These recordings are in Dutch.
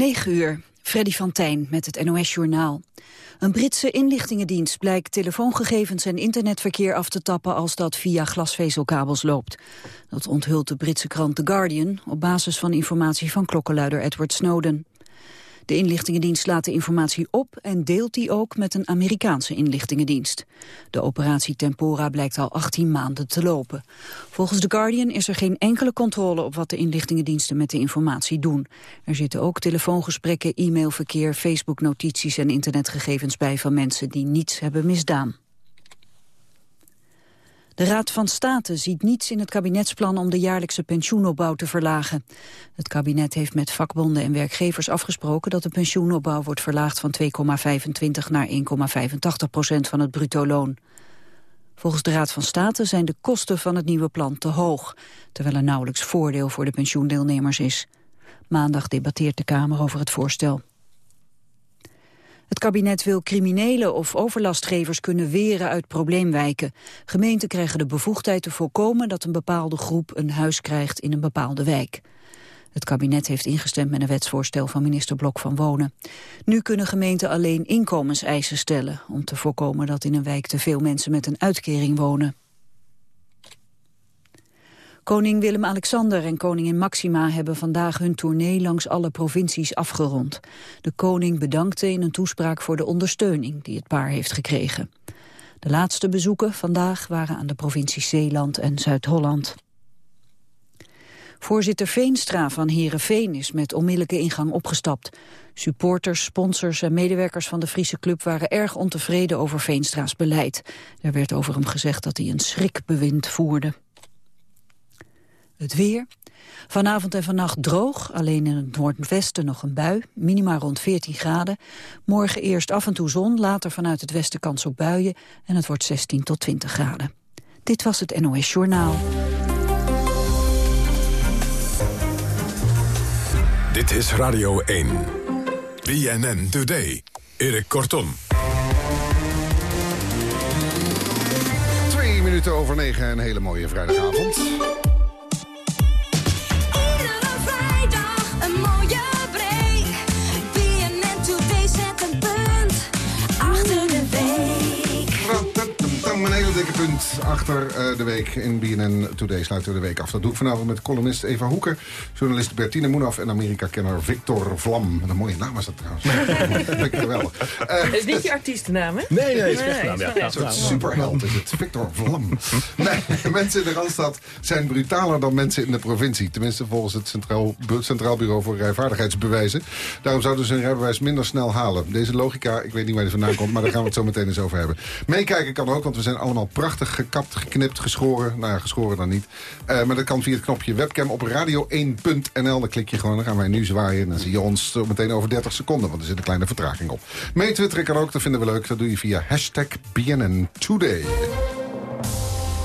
9 uur, Freddy van Tijn met het NOS-journaal. Een Britse inlichtingendienst blijkt telefoongegevens en internetverkeer af te tappen als dat via glasvezelkabels loopt. Dat onthult de Britse krant The Guardian op basis van informatie van klokkenluider Edward Snowden. De inlichtingendienst laat de informatie op en deelt die ook met een Amerikaanse inlichtingendienst. De operatie Tempora blijkt al 18 maanden te lopen. Volgens The Guardian is er geen enkele controle op wat de inlichtingendiensten met de informatie doen. Er zitten ook telefoongesprekken, e-mailverkeer, Facebook-notities en internetgegevens bij van mensen die niets hebben misdaan. De Raad van State ziet niets in het kabinetsplan om de jaarlijkse pensioenopbouw te verlagen. Het kabinet heeft met vakbonden en werkgevers afgesproken dat de pensioenopbouw wordt verlaagd van 2,25 naar 1,85 procent van het bruto loon. Volgens de Raad van State zijn de kosten van het nieuwe plan te hoog, terwijl er nauwelijks voordeel voor de pensioendeelnemers is. Maandag debatteert de Kamer over het voorstel. Het kabinet wil criminelen of overlastgevers kunnen weren uit probleemwijken. Gemeenten krijgen de bevoegdheid te voorkomen dat een bepaalde groep een huis krijgt in een bepaalde wijk. Het kabinet heeft ingestemd met een wetsvoorstel van minister Blok van Wonen. Nu kunnen gemeenten alleen inkomenseisen stellen... om te voorkomen dat in een wijk te veel mensen met een uitkering wonen. Koning Willem-Alexander en koningin Maxima hebben vandaag hun tournee langs alle provincies afgerond. De koning bedankte in een toespraak voor de ondersteuning die het paar heeft gekregen. De laatste bezoeken vandaag waren aan de provincies Zeeland en Zuid-Holland. Voorzitter Veenstra van Herenveen is met onmiddellijke ingang opgestapt. Supporters, sponsors en medewerkers van de Friese club waren erg ontevreden over Veenstra's beleid. Er werd over hem gezegd dat hij een schrikbewind voerde. Het weer. Vanavond en vannacht droog, alleen in het noordwesten nog een bui, minima rond 14 graden. Morgen eerst af en toe zon, later vanuit het westen kans op buien en het wordt 16 tot 20 graden. Dit was het NOS Journaal. Dit is Radio 1. BNN Today. Erik Kortom. Twee minuten over negen, een hele mooie vrijdagavond. Yeah. Een hele dikke punt achter uh, de week in BNN Today sluiten we de week af. Dat doe ik vanavond met columnist Eva Hoeker, journalist Bertine Moenaf en Amerika-kenner Victor Vlam. Een mooie naam was dat trouwens. Dankjewel. Uh, is niet je artiestennaam, hè? Nee, nee, het is echt ja. Een soort superheld is het. Victor Vlam. nee, mensen in de Randstad zijn brutaler dan mensen in de provincie. Tenminste volgens het Centraal, Centraal Bureau voor Rijvaardigheidsbewijzen. Daarom zouden ze hun rijbewijs minder snel halen. Deze logica, ik weet niet waar die vandaan komt, maar daar gaan we het zo meteen eens over hebben. Meekijken kan ook, want we zijn zijn allemaal prachtig gekapt, geknipt, geschoren. Nou ja, geschoren dan niet. Uh, maar dat kan via het knopje webcam op radio1.nl. Dan klik je gewoon, dan gaan wij nu zwaaien. En dan zie je ons meteen over 30 seconden, want er zit een kleine vertraging op. Meetwitteren kan ook, dat vinden we leuk. Dat doe je via hashtag BNN Today.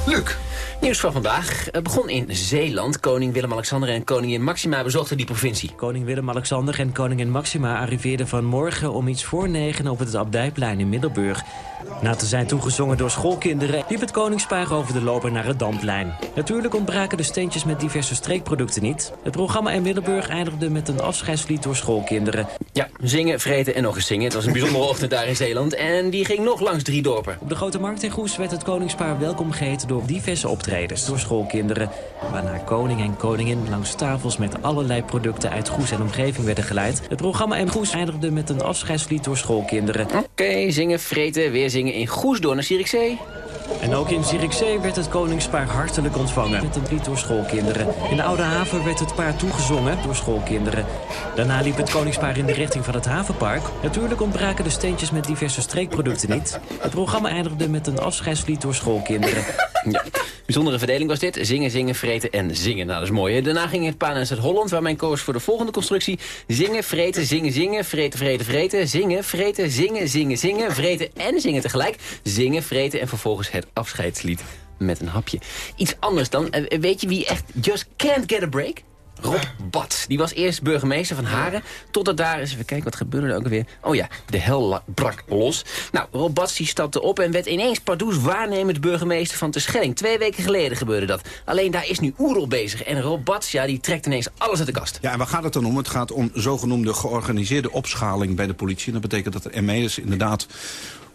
Luc. Nieuws van vandaag het begon in Zeeland. Koning Willem-Alexander en koningin Maxima bezochten die provincie. Koning Willem-Alexander en koningin Maxima arriveerden vanmorgen om iets voor negen op het Abdijplein in Middelburg. Na te zijn toegezongen door schoolkinderen liep het koningspaar over de loper naar het Damplijn. Natuurlijk ontbraken de steentjes met diverse streekproducten niet. Het programma in Middelburg eindigde met een afscheidslied door schoolkinderen. Ja, zingen, vreten en nog eens zingen. Het was een bijzondere ochtend daar in Zeeland en die ging nog langs drie dorpen. Op de Grote Markt in Goes werd het koningspaar welkom geheten door diverse optredens door schoolkinderen. Waarna koning en koningin langs tafels met allerlei producten uit Goes en omgeving werden geleid. Het programma in Goes eindigde met een afscheidslied door schoolkinderen. Oké, zingen, vreten, weer zingen in Goes door naar Zierikzee. En ook in Zierikzee werd het koningspaar hartelijk ontvangen. Met een lied door schoolkinderen. In de Oude Haven werd het paar toegezongen door schoolkinderen. Daarna liep het koningspaar in de richting van het havenpark. Natuurlijk ontbraken de steentjes met diverse streekproducten niet. Het programma eindigde met een afscheidslied door schoolkinderen. Ja, bijzondere verdeling was dit. Zingen, zingen, vreten en zingen. Nou, dat is mooi. Daarna ging het paar naar Zuid-Holland, waar mijn koos voor de volgende constructie. Zingen, vreten, zingen, zingen, vreten, vreten, vreten. Zingen, vreten, zingen, zingen, zingen, vreten en zingen tegelijk. Zingen, vreten en vervolgens het afscheidslied met een hapje. Iets anders dan. Eh, weet je wie echt just can't get a break? Rob Bats. Die was eerst burgemeester van Haren. Totdat daar is, even kijken, wat gebeurde er ook alweer? Oh ja, de hel brak los. Nou, Rob Bats die stapte op en werd ineens pardoes waarnemend burgemeester van Terschelling. Twee weken geleden gebeurde dat. Alleen daar is nu Oerol bezig. En Rob Bats, ja, die trekt ineens alles uit de kast. Ja, en waar gaat het dan om? Het gaat om zogenoemde georganiseerde opschaling bij de politie. En dat betekent dat de ME'ers inderdaad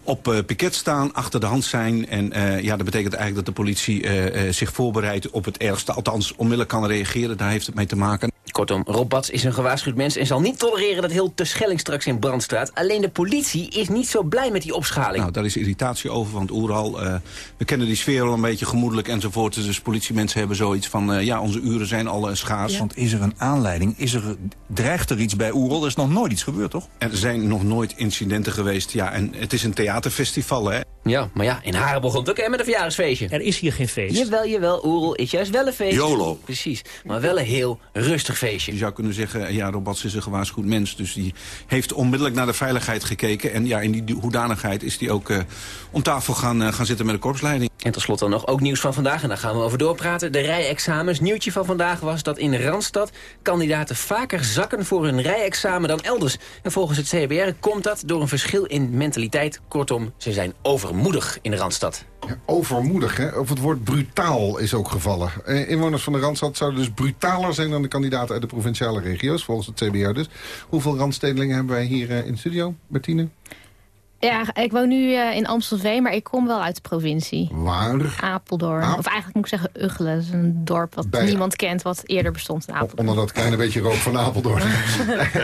op uh, staan, achter de hand zijn. En uh, ja, dat betekent eigenlijk dat de politie uh, zich voorbereidt op het ergste. Althans, onmiddellijk kan reageren, daar heeft het mee te maken. Kortom, Rob Bats is een gewaarschuwd mens en zal niet tolereren dat heel Terschelling straks in brand staat. Alleen de politie is niet zo blij met die opschaling. Nou, daar is irritatie over, want Oeral, uh, we kennen die sfeer al een beetje gemoedelijk enzovoort. Dus politiemensen hebben zoiets van, uh, ja, onze uren zijn al uh, schaars. Ja. Want is er een aanleiding, is er, dreigt er iets bij Oeral? Er is nog nooit iets gebeurd, toch? Er zijn nog nooit incidenten geweest, ja, en het is een theaterfestival, hè. Ja, maar ja, in Haren begon het ook hè, met een verjaardagsfeestje. Er is hier geen feest. Jawel, jawel, Oerol is juist wel een feestje. YOLO. Precies, maar wel een heel rustig feestje. Je zou kunnen zeggen, ja, Robats is een gewaarschuwd mens. Dus die heeft onmiddellijk naar de veiligheid gekeken. En ja, in die hoedanigheid is die ook uh, om tafel gaan, uh, gaan zitten met de korpsleiding. En tot slot dan nog ook nieuws van vandaag. En daar gaan we over doorpraten. De rijexamens. Nieuwtje van vandaag was dat in Randstad kandidaten vaker zakken voor hun rijexamen dan elders. En volgens het CBR komt dat door een verschil in mentaliteit. Kortom, ze zijn overmoedig in Randstad. Overmoedig, hè? Of het woord brutaal is ook gevallen. Eh, inwoners van de Randstad zouden dus brutaler zijn dan de kandidaten uit de provinciale regio's, volgens het CBR dus. Hoeveel randstedelingen hebben wij hier uh, in de studio, Bertine? Ja, ik woon nu uh, in Amstelveen, maar ik kom wel uit de provincie. Waar? Apeldoorn. Of eigenlijk moet ik zeggen Uggelen. Dat is een dorp wat Bij... niemand kent, wat eerder bestond in Apeldoorn. Onder dat kleine beetje rook van Apeldoorn.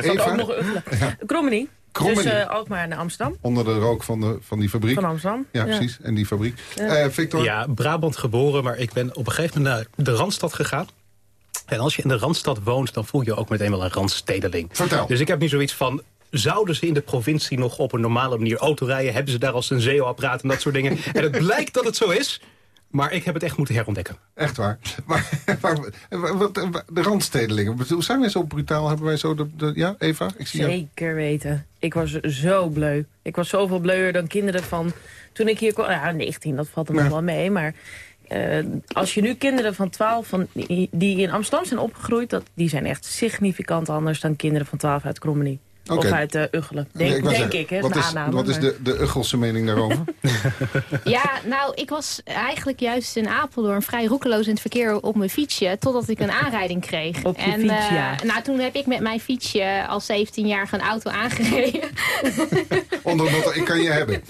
Eva? ook nog Uggelen. Ja. Krommenie. Dus uh, ook maar naar Amsterdam. Onder de rook van, de, van die fabriek. Van Amsterdam. Ja, ja. precies. En die fabriek. Ja. Uh, Victor? Ja, Brabant geboren, maar ik ben op een gegeven moment naar de Randstad gegaan. En als je in de Randstad woont, dan voel je ook meteen wel een randstedeling. Vertel. Dus ik heb nu zoiets van, zouden ze in de provincie nog op een normale manier auto rijden? Hebben ze daar al een zeeapparaat en dat soort dingen? en het blijkt dat het zo is. Maar ik heb het echt moeten herontdekken. Echt waar. Maar, maar de randstedelingen, zijn wij zo brutaal? Hebben wij zo de, de ja, Eva? Ik zie Zeker jou. weten. Ik was zo bleu. Ik was zoveel bleuer dan kinderen van... Toen ik hier kwam, ja, 19, dat valt er nog ja. wel mee, maar... Uh, als je nu kinderen van 12 van, die, die in Amsterdam zijn opgegroeid... Dat, die zijn echt significant anders dan kinderen van 12 uit Krommenie. Okay. Of uit uh, Uggelen. Denk, ik, denk zeggen, ik, hè, wat is, aanname, wat is de, de Uggelse mening daarover? ja, nou, ik was eigenlijk juist in Apeldoorn vrij roekeloos in het verkeer op mijn fietsje... totdat ik een aanrijding kreeg. Op je en, fiets, uh, ja. Nou, toen heb ik met mijn fietsje als 17-jarige een auto aangereden. Onder ik kan je hebben.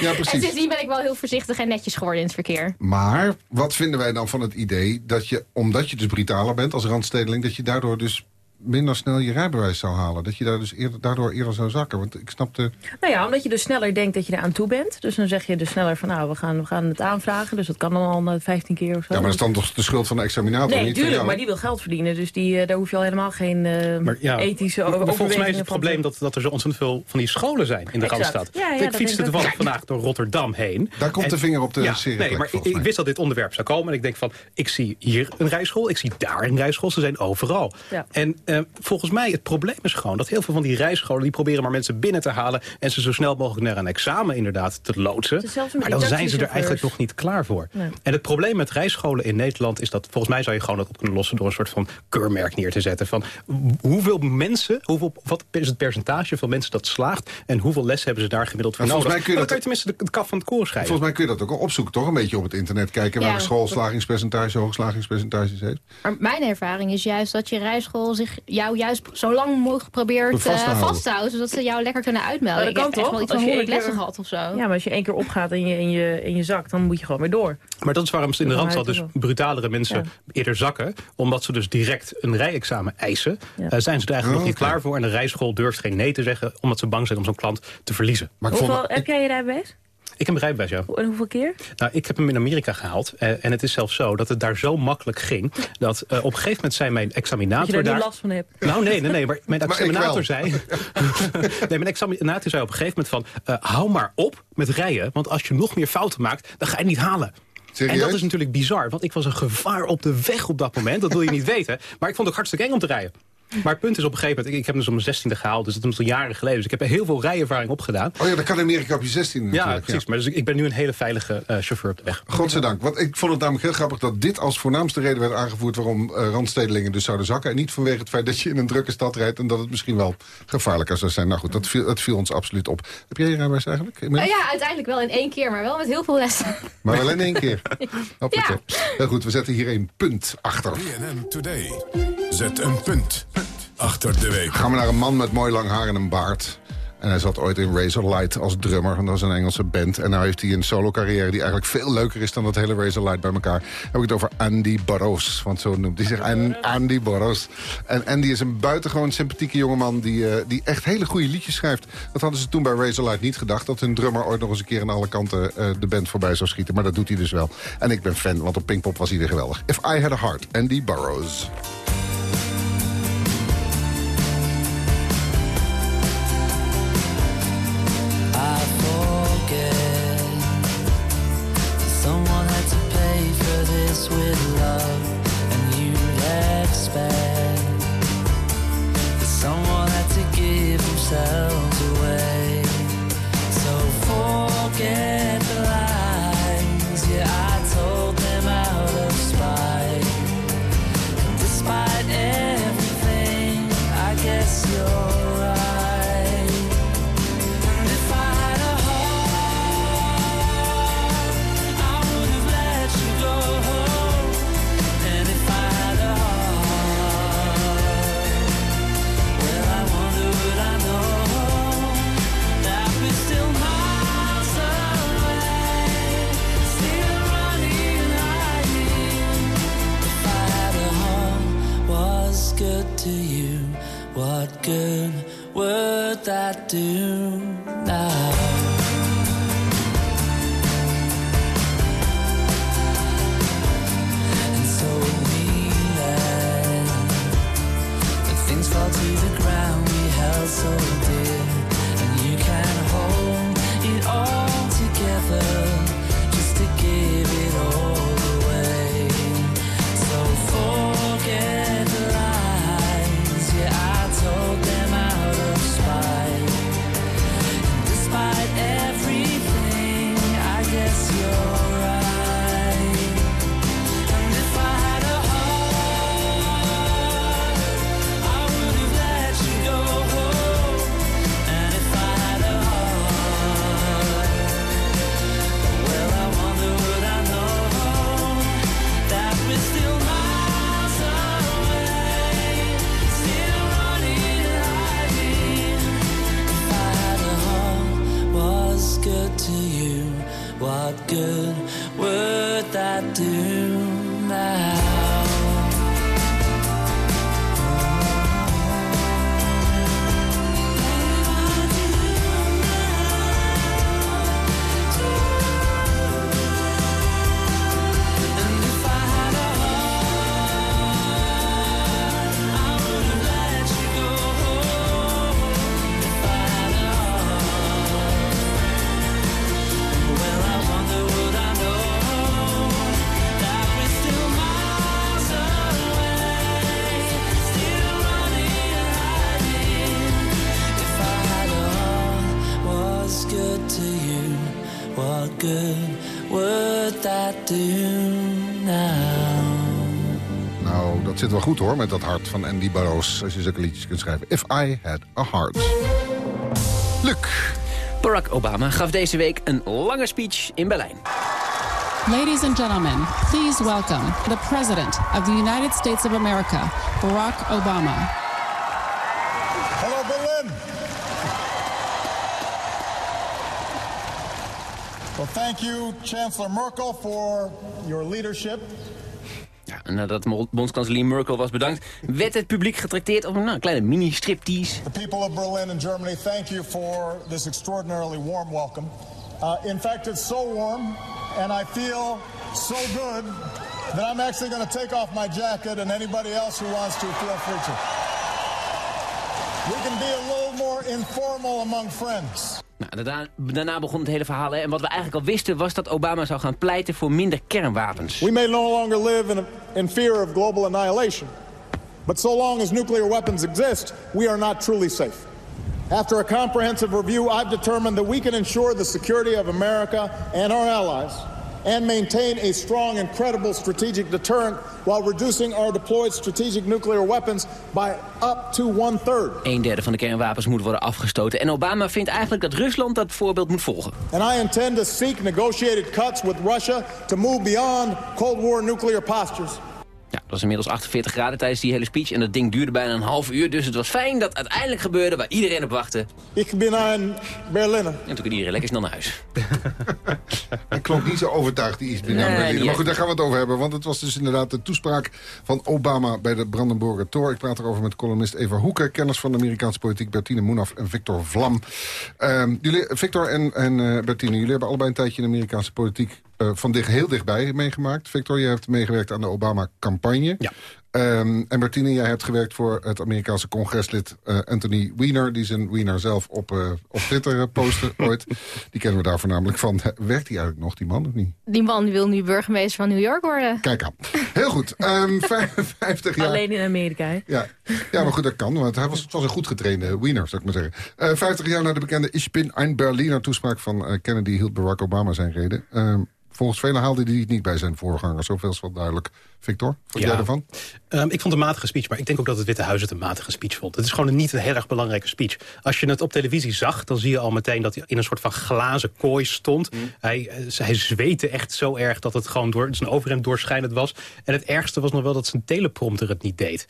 Ja, precies. En sindsdien ben ik wel heel voorzichtig en netjes geworden in het verkeer. Maar wat vinden wij dan van het idee dat je, omdat je dus brutaler bent als randstedeling... dat je daardoor dus minder snel je rijbewijs zou halen. Dat je daar dus eerder, daardoor eerder zou zakken. Want ik snapte... Nou ja, omdat je dus sneller denkt dat je er aan toe bent. Dus dan zeg je dus sneller van nou, we gaan, we gaan het aanvragen. Dus dat kan dan al 15 keer of zo. Ja, maar dat is dan toch de schuld van de examinator? Nee, niet tuurlijk, maar die wil geld verdienen. Dus die, uh, daar hoef je al helemaal geen uh, maar, ja, ethische maar, maar volgens mij is het probleem dat, dat er zo ontzettend veel van die scholen zijn in de Randstad. Ja, ja, ik fietste toevallig vandaag door Rotterdam heen. Daar komt en, de vinger op de ja, serie. Nee, maar ik, ik wist dat dit onderwerp zou komen. En ik denk van, ik zie hier een rijschool, ik zie daar een rijschool. Ze zijn overal. Ja. En uh, volgens mij het probleem is gewoon dat heel veel van die rijscholen... die proberen maar mensen binnen te halen... en ze zo snel mogelijk naar een examen inderdaad te loodsen. Maar dan zijn ze er eigenlijk nog niet klaar voor. Nee. En het probleem met rijscholen in Nederland is dat... volgens mij zou je gewoon dat op kunnen lossen... door een soort van keurmerk neer te zetten. Van hoeveel mensen, hoeveel, wat is het percentage van mensen dat slaagt... en hoeveel lessen hebben ze daar gemiddeld voor nodig? volgens mij kun je dan dat- kan je tenminste de kaf van het koor schrijven. Volgens mij kun je dat ook al opzoeken, toch? Een beetje op het internet kijken... waar Ja. een schoolslagingspercentage, hoogslagingspercentages heeft. Maar mijn ervaring is juist dat je rijschool zich jou juist zo lang mogelijk probeert Vast te eh, houden. vast te houden. Zodat ze jou lekker kunnen uitmelden. Ik kan heb echt toch? wel iets van je 100 één keer- lessen gehad of zo. Ja, maar als je één keer opgaat in je, in je, in je zak, dan moet je gewoon weer door. Maar dat is waarom ze in de Randstad dus brutalere mensen Ja. eerder zakken. Omdat ze dus direct een rijexamen eisen. Ja. Eh, zijn ze er eigenlijk Oh, nog niet oké. klaar voor. En de rijschool durft geen nee te zeggen. Omdat ze bang zijn om zo'n klant te verliezen. Maar ik vond, Hoeveel, heb jij je rijbewijs? Ik heb een rijbewijs, ja. En hoeveel keer? Nou, ik heb hem in Amerika gehaald. Eh, en het is zelfs zo dat het daar zo makkelijk ging... dat eh, op een gegeven moment zei mijn Dat je examinator er nu daar... last van hebt. Nou, nee, nee, nee. Maar mijn examinator zei... nee, mijn examinator zei op een gegeven moment van... eh, hou maar op met rijden, want als je nog meer fouten maakt... dan ga je het niet halen. Serieus? En dat is natuurlijk bizar, want ik was een gevaar op de weg op dat moment. Dat wil je niet weten. Maar ik vond het ook hartstikke eng om te rijden. Maar het punt is op een gegeven moment, ik, ik heb hem dus om mijn zestiende gehaald, dus dat is al jaren geleden. Dus ik heb heel veel rijervaring opgedaan. Oh ja, dat kan in Amerika op je 16 Ja, precies. Maar dus ik, ben nu een hele veilige eh, chauffeur op de weg. Godzijdank. Want ik vond het namelijk heel grappig dat dit als voornaamste reden werd aangevoerd... waarom eh, randstedelingen dus zouden zakken. En niet vanwege het feit dat je in een drukke stad rijdt... en dat het misschien wel gevaarlijker zou zijn. Nou goed, dat viel, dat viel ons absoluut op. Heb jij je rijbewijs eigenlijk? Inmiddels? ja, uiteindelijk wel in één keer, maar wel met heel veel lessen. Maar wel in één keer. Hoppakee. Heel goed, we zetten hier een punt achter. BNN Today. Zet een punt achter de week. Gaan we naar een man met mooi lang haar en een baard. En hij zat ooit in Razorlight als drummer. En dat is een Engelse band. En nu heeft hij een solo carrière die eigenlijk veel leuker is... dan dat hele Razorlight bij elkaar. Dan heb ik het over Andy Burroughs. Want zo noemt hij zich An- Andy Burroughs. En Andy is een buitengewoon sympathieke jongeman... Die, eh, die echt hele goede liedjes schrijft. Dat hadden ze toen bij Razorlight niet gedacht. Dat hun drummer ooit nog eens een keer aan alle kanten... eh, de band voorbij zou schieten. Maar dat doet hij dus wel. En ik ben fan, want op Pinkpop was hij weer geweldig. If I Had a Heart, Andy Burroughs. Zit wel goed hoor, met dat hart van Andy Burroughs. Als je zulke liedjes kunt schrijven. If I Had a Heart. Luc. Barack Obama gaf deze week een lange speech in Berlijn. Ladies and gentlemen, please welcome the President of the United States of America, Barack Obama. Hello, Berlin. Well, thank you, Chancellor Merkel, for your leadership. En nadat bondskanselier Merkel was bedankt... werd het publiek getrakteerd op een nou, kleine mini-striptease. The people of Berlin and Germany, thank you for this extraordinarily warm welcome. Uh, in fact, it's so warm, and I feel so good that I'm actually going to take off my jacket, and anybody else who wants to, feel free to. We can be a little more informal among friends. Nou, daarna, daarna begon het hele verhaal. En wat we eigenlijk al wisten was dat Obama zou gaan pleiten voor minder kernwapens. We may no longer live in, in fear of global annihilation. But so long as nuclear weapons exist, we are not truly safe. After a comprehensive review, I've determined that we can ensure the security of America and our allies and maintain a strong and credible strategic deterrent while reducing our deployed strategic nuclear weapons by up to one-third. Een derde van de kernwapens moet worden afgestoten. En Obama vindt eigenlijk dat Rusland dat voorbeeld moet volgen. And I intend to seek negotiated cuts with Russia to move beyond Cold War nuclear postures. Ja, het was inmiddels 48 graden tijdens die hele speech. En dat ding duurde bijna een half uur. Dus het was fijn dat het uiteindelijk gebeurde waar iedereen op wachtte. Ik ben in Berlin. En toen kon iedereen lekker snel naar huis. Hij klonk niet zo overtuigd, die is binnen Nee, Berlin. niet Maar echt. goed, daar gaan we het over hebben. Want het was dus inderdaad de toespraak van Obama bij de Brandenburger Tor. Ik praat erover met columnist Eva Hoeken, kenners van de Amerikaanse politiek Bertine Moenaf en Victor Vlam. Ehm, jullie, Victor en, en eh, Bertine, jullie hebben allebei een tijdje in de Amerikaanse politiek van dicht, heel dichtbij meegemaakt. Victor, je hebt meegewerkt aan de Obama-campagne. Ja. Ehm, en Bertine, jij hebt gewerkt voor het Amerikaanse congreslid eh, Anthony Weiner... die zijn Weiner zelf op, eh, op Twitter eh, postte ooit. Die kennen we daar voornamelijk van. Werkt hij eigenlijk nog, die man, of niet? Die man wil nu burgemeester van New York worden. Kijk aan. Heel goed. Ehm, 50 jaar... Alleen in Amerika, hè? Ja. ja, maar goed, dat kan. Want hij was, het was een goed getrainde Wiener, zou ik maar zeggen. Eh 50 jaar na de bekende Ich bin ein Berliner toespraak van eh, Kennedy... hield Barack Obama zijn reden. Ehm, volgens velen haalde hij het niet bij zijn voorganger. Zoveel is wel duidelijk. Victor, wat Ja. jij ervan? Ehm, ik vond het een matige speech, maar ik denk ook dat het Witte Huis het een matige speech vond. Het is gewoon een niet een heel erg belangrijke speech. Als je het op televisie zag, dan zie je al meteen dat hij in een soort van glazen kooi stond. Hij, eh, hij zweette echt zo erg dat het gewoon door zijn overhemd doorschijnend was. En het ergste was nog wel dat zijn teleprompter het niet deed.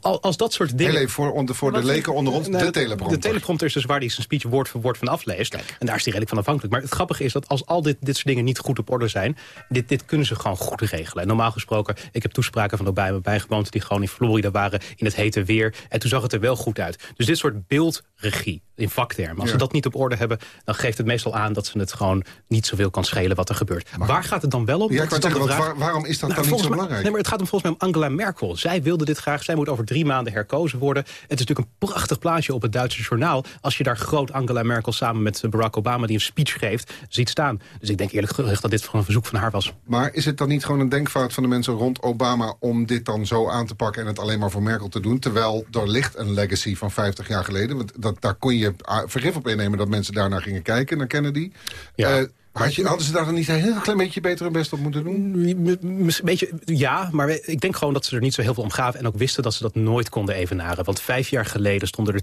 Al- als dat soort dingen... Heel even voor, onder- voor de leken onder ons, de teleprompter. De teleprompter is dus waar hij zijn speech woord voor woord van afleest. En daar is hij redelijk van afhankelijk. Maar het grappige is dat als al dit, dit soort dingen niet goed op orde zijn... Dit, dit kunnen ze gewoon goed regelen. En normaal gesproken, ik heb toespraken van Obama bijgewoond... die gewoon in Florida waren in het hete weer. En toen zag het er wel goed uit. Dus dit soort beeldregie in vaktermen. Als Ja. ze dat niet op orde hebben, dan geeft het meestal aan... dat ze het gewoon niet zoveel kan schelen wat er gebeurt. Waar gaat het dan wel om? Ja, ik zeggen, waar- waarom is dat Nou, dan niet zo belangrijk? Nee, maar het gaat om volgens mij om Angela Merkel. Zij wilde dit graag. Zij moet over drie maanden herkozen worden. Het is natuurlijk een prachtig plaatje op het Duitse journaal... als je daar groot Angela Merkel samen met Barack Obama... die een speech geeft, ziet staan. Dus ik denk eerlijk gezegd dat dit gewoon een verzoek van haar was. Maar is het dan niet gewoon een denkfout van de mensen rond Obama... om dit dan zo aan te pakken en het alleen maar voor Merkel te doen? Terwijl er ligt een legacy van 50 jaar geleden. Want dat, daar kon je ah, vergif op innemen dat mensen daarnaar gingen kijken, naar Kennedy. Ja. Eh, had je, hadden ze daar dan niet een heel klein beetje beter hun best op moeten doen? Een beetje, ja, maar ik denk gewoon dat ze er niet zo heel veel om gaven... en ook wisten dat ze dat nooit konden evenaren. Want vijf jaar geleden stonden er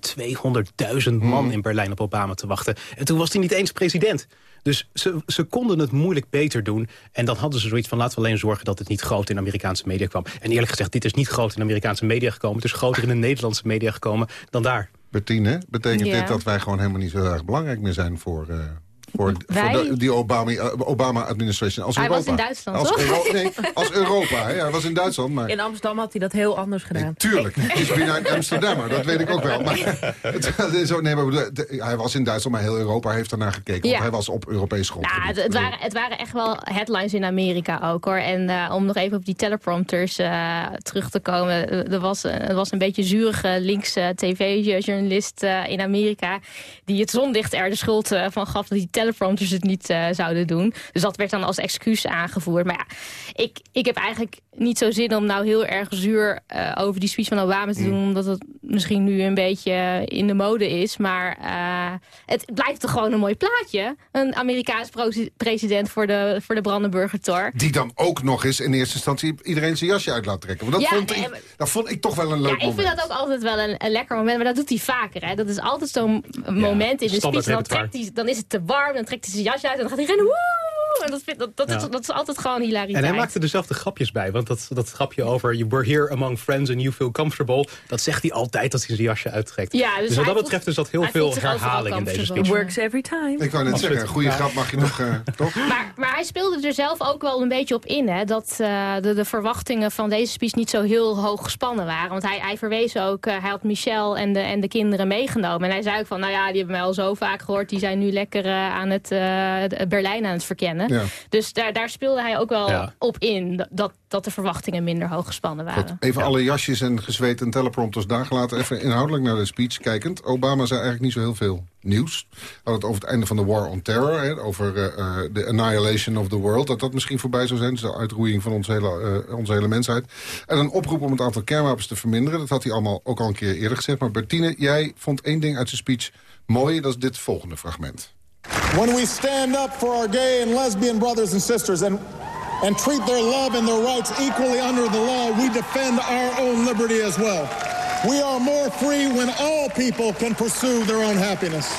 200.000 man in Berlijn op Obama te wachten. En toen was hij niet eens president. Dus ze, ze konden het moeilijk beter doen. En dan hadden ze zoiets van laten we alleen zorgen dat het niet groot in de Amerikaanse media kwam. En eerlijk gezegd, dit is niet groot in de Amerikaanse media gekomen. Het is groter in de Nederlandse media gekomen dan daar. Bettine, betekent Ja. dit dat wij gewoon helemaal niet zo erg belangrijk meer zijn voor... eh, voor, Wij? voor de, die Obama- Obama-administration als Hij was in Duitsland, als toch? Euro- nee, als Europa. Hè? Hij was in Duitsland, maar... In Amsterdam had hij dat heel anders gedaan. Tuurlijk, het is bijna een Amsterdammer, dat weet ik ook wel. Maar, het, het is zo, nee, maar hij was in Duitsland, maar heel Europa heeft ernaar gekeken. Want hij was op Europees grondgebied. Nou, het, het, waren, het waren echt wel headlines in Amerika ook hoor. En eh, om nog even op die teleprompters eh, terug te komen. eh, Er was, eh, er was een beetje zurige linkse tv-journalist eh, in Amerika... die het zonlicht er de schuld eh, van gaf dat die teleprompters het niet eh, zouden doen. Dus dat werd dan als excuus aangevoerd. Maar ja, ik, ik heb eigenlijk niet zo zin om nou heel erg zuur eh, over die speech van Obama te doen... omdat het misschien nu een beetje in de mode is. Maar eh, het blijft toch gewoon een mooi plaatje. Een Amerikaans president voor de, voor de Brandenburger Tor. Die dan ook nog eens in eerste instantie iedereen zijn jasje uit laat trekken. Want dat, Ja, vond, ik, dat vond ik toch wel een leuk Ja, ik moment. vind dat ook altijd wel een, een lekker moment, maar dat doet hij vaker. Hè. Dat is altijd zo'n moment in de speech. Dan, trekt hij, dan is het te warm, dan trekt hij zijn jasje uit en dan gaat hij rennen. En dat, vind, dat, dat, is, Ja. dat is altijd gewoon hilariteit. En hij maakte dezelfde grapjes bij. Want dat, dat grapje over you were here among friends and you feel comfortable... dat zegt hij altijd als hij zijn jasje uittrekt. Ja, dus dus wat dat voelt- betreft is dat heel veel herhaling in deze speech. Works every time. Ik wou net zeggen, een goede ja. grap mag je nog, eh, toch? Maar, maar hij speelde er zelf ook wel een beetje op in. Hè, dat eh, de, de verwachtingen van deze speech niet zo heel hoog gespannen waren. Want hij, hij verwees ook, eh, hij had Michel en de, en de kinderen meegenomen. En hij zei ook van, nou ja, die hebben mij al zo vaak gehoord. Die zijn nu lekker aan het eh, Berlijn aan het verkennen. Ja. Dus daar, daar speelde hij ook wel Ja. op in, dat, dat de verwachtingen minder hoog gespannen waren. Even alle jasjes en gezweet en teleprompters daar gelaten. Even inhoudelijk naar de speech kijkend. Obama zei eigenlijk niet zo heel veel nieuws. Hij had het over het einde van de war on terror. Hè, over eh, eh, de annihilation of the world. Dat dat misschien voorbij zou zijn. Dus de uitroeiing van onze hele, eh, onze hele mensheid. En een oproep om het aantal kernwapens te verminderen. Dat had hij allemaal ook al een keer eerder gezegd. Maar Bertine, jij vond één ding uit zijn speech mooi. Dat is dit volgende fragment. When we stand up for our gay and lesbian brothers and sisters and, and treat their love and their rights equally under the law, we defend our own liberty as well. We are more free when all people can pursue their own happiness.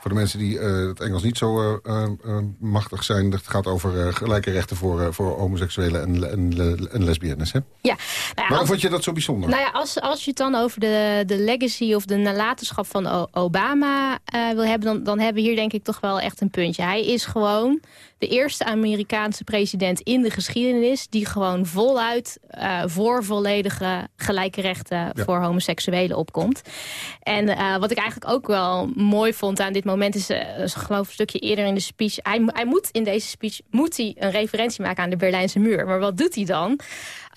Voor de mensen die eh, het Engels niet zo eh, eh, machtig zijn... dat gaat over gelijke rechten voor, voor homoseksuelen en, en, en lesbiennes. Hè? Ja, nou ja, Waarom als- vond je dat zo bijzonder? Nou ja, als, als je het dan over de, de legacy of de nalatenschap van O- Obama wil hebben... Dan, dan hebben we hier denk ik toch wel echt een puntje. Hij is gewoon de eerste Amerikaanse president in de geschiedenis... die gewoon voluit eh, voor volledige gelijke rechten Ja. voor homoseksuelen opkomt. En eh, wat ik eigenlijk ook wel mooi vond aan dit moment... is, is geloof een stukje eerder in de speech... Hij, hij moet in deze speech moet hij een referentie maken aan de Berlijnse muur. Maar wat doet hij dan?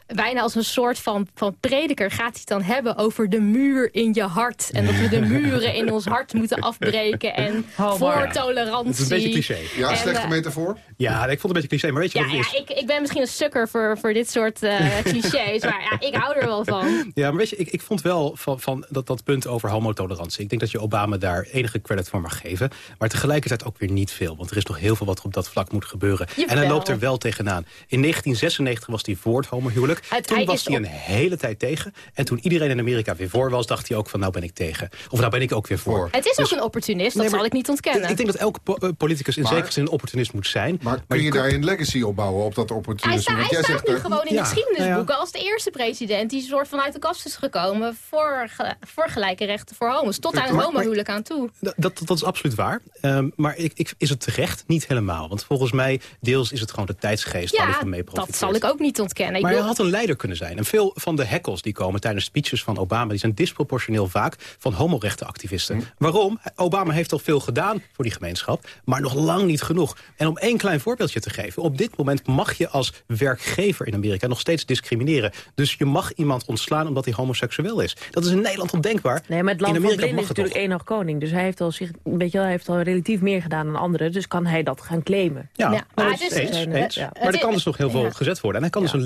Bijna als een soort van, van prediker gaat hij het dan hebben over de muur in je hart. En dat we de muren in ons hart moeten afbreken. En voor tolerantie. Het is een beetje cliché. Ja, En, slechte eh, metafoor? Ja, ik vond het een beetje cliché, maar weet je Ja, wat het ja is? ik, ik ben misschien een sukker voor, voor dit soort eh, clichés. Maar ja, ik hou er wel van. Ja, maar weet je, ik, ik vond wel van, van dat, dat punt over homotolerantie. Ik denk dat je Obama daar enige credit voor mag geven. Maar tegelijkertijd ook weer niet veel. Want er is nog heel veel wat er op dat vlak moet gebeuren. En hij loopt er wel tegenaan. In 1996 was hij voor het homohuwelijk. Het- toen was hij op- een hele tijd tegen. En toen iedereen in Amerika weer voor was, dacht hij ook van nou ben ik tegen. Of nou ben ik ook weer voor. Het is Dus ook een opportunist, dat Nee, maar- zal ik niet ontkennen. ik denk dat elke po- eh, politicus in Maar- zekere zin een opportunist moet zijn. Maar, Kun je daar een legacy opbouwen op dat Hij, opportunisme? sta, hij staat zegt nu er- gewoon in Ja, de geschiedenisboeken nou als de eerste president... die soort van uit de kast is gekomen voor, ge- voor gelijke rechten voor homo's. Tot aan het homohuwelijk aan toe. Dat, dat, dat is absoluut waar. Ehm, maar ik, ik, is het terecht? Niet helemaal. Want volgens mij, deels is het gewoon de tijdsgeest waar hij Ja, van mee dat profiteert. zal ik ook niet ontkennen. Ik Maar bedoel- had een leider kunnen zijn. En veel van de heckles die komen tijdens speeches van Obama... die zijn disproportioneel vaak van homorechtenactivisten. Hm. Waarom? Obama heeft al veel gedaan voor die gemeenschap... maar nog lang niet genoeg. En om één klein voorbeeldje te geven... op dit moment mag je als werkgever in Amerika nog steeds discrimineren. Dus je mag iemand ontslaan omdat hij homoseksueel is. Dat is in Nederland ondenkbaar. Nee, maar het land in van Amerika blinden mag is het natuurlijk één koning. Dus hij heeft al, zich, weet je wel, hij heeft al relatief meer gedaan dan anderen. Dus kan hij dat gaan claimen. Ja, Ja, maar maar dat is het is- eens, eens. ja. Maar er kan dus nog heel veel ja. gezet worden. En hij kan dus een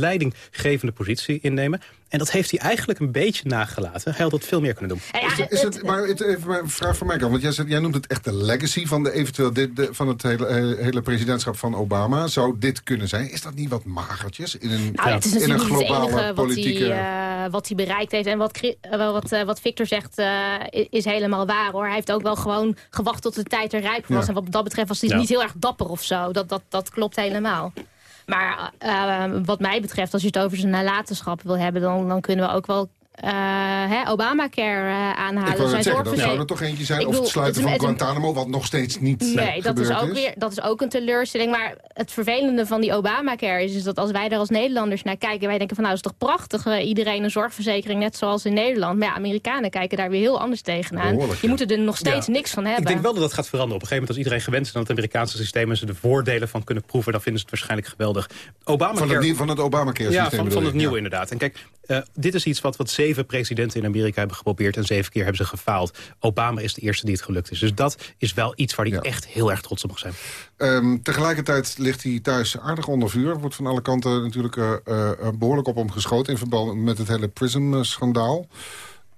leidinggevende positie innemen. En dat heeft hij eigenlijk een beetje nagelaten. Hij had dat veel meer kunnen doen. Is het, is het, maar het, even een vraag voor mij, Kan, want jij, zegt- jij noemt het echt de legacy van, de, eventueel dit, de, van het hele, hele presidentschap van Obama. Zou dit kunnen zijn? Is dat niet wat magertjes in een, Nou, het is in een natuurlijk niet het globale enige wat politieke... hij, eh, wat hij bereikt heeft. En wat, eh, wat, eh, wat Victor zegt eh, is helemaal waar hoor. Hij heeft ook wel gewoon gewacht tot de tijd er rijp was. Ja. En wat dat betreft was hij Ja. niet heel erg dapper of zo. Dat, dat, dat klopt helemaal. Maar eh, wat mij betreft, als je het over zijn nalatenschap wil hebben... dan, dan kunnen we ook wel eh, hè, Obamacare eh, aanhalen. Ik Zijn zeggen, dat zorgverzekering- zou er toch eentje zijn. Ik of bedoel, het sluiten het- van het- Guantanamo, wat nog steeds niet Nee, dat is, ook weer, dat is ook een teleurstelling. Maar het vervelende van die Obamacare is, is dat als wij daar als Nederlanders naar kijken... wij denken van nou, is toch prachtig, eh, iedereen een zorgverzekering net zoals in Nederland. Maar ja, Amerikanen kijken daar weer heel anders tegenaan. Ja. moeten er nog steeds Ja. niks van hebben. Ik denk wel dat dat gaat veranderen. Op een gegeven moment als iedereen gewend is aan het Amerikaanse systeem... en ze de voordelen van kunnen proeven, dan vinden ze het waarschijnlijk geweldig. Obama Van het, van het Obamacare-systeem Ja, van, je? het nieuwe Ja. inderdaad. En kijk, eh, dit is iets wat, wat zeven presidenten in Amerika hebben geprobeerd... en zeven keer hebben ze gefaald. Obama is de eerste die het gelukt is. Dus dat is wel iets waar hij echt heel erg trots op mag zijn. Ehm, tegelijkertijd ligt hij thuis aardig onder vuur. Wordt van alle kanten natuurlijk eh, eh, behoorlijk op hem geschoten... in verband met het hele PRISM-schandaal.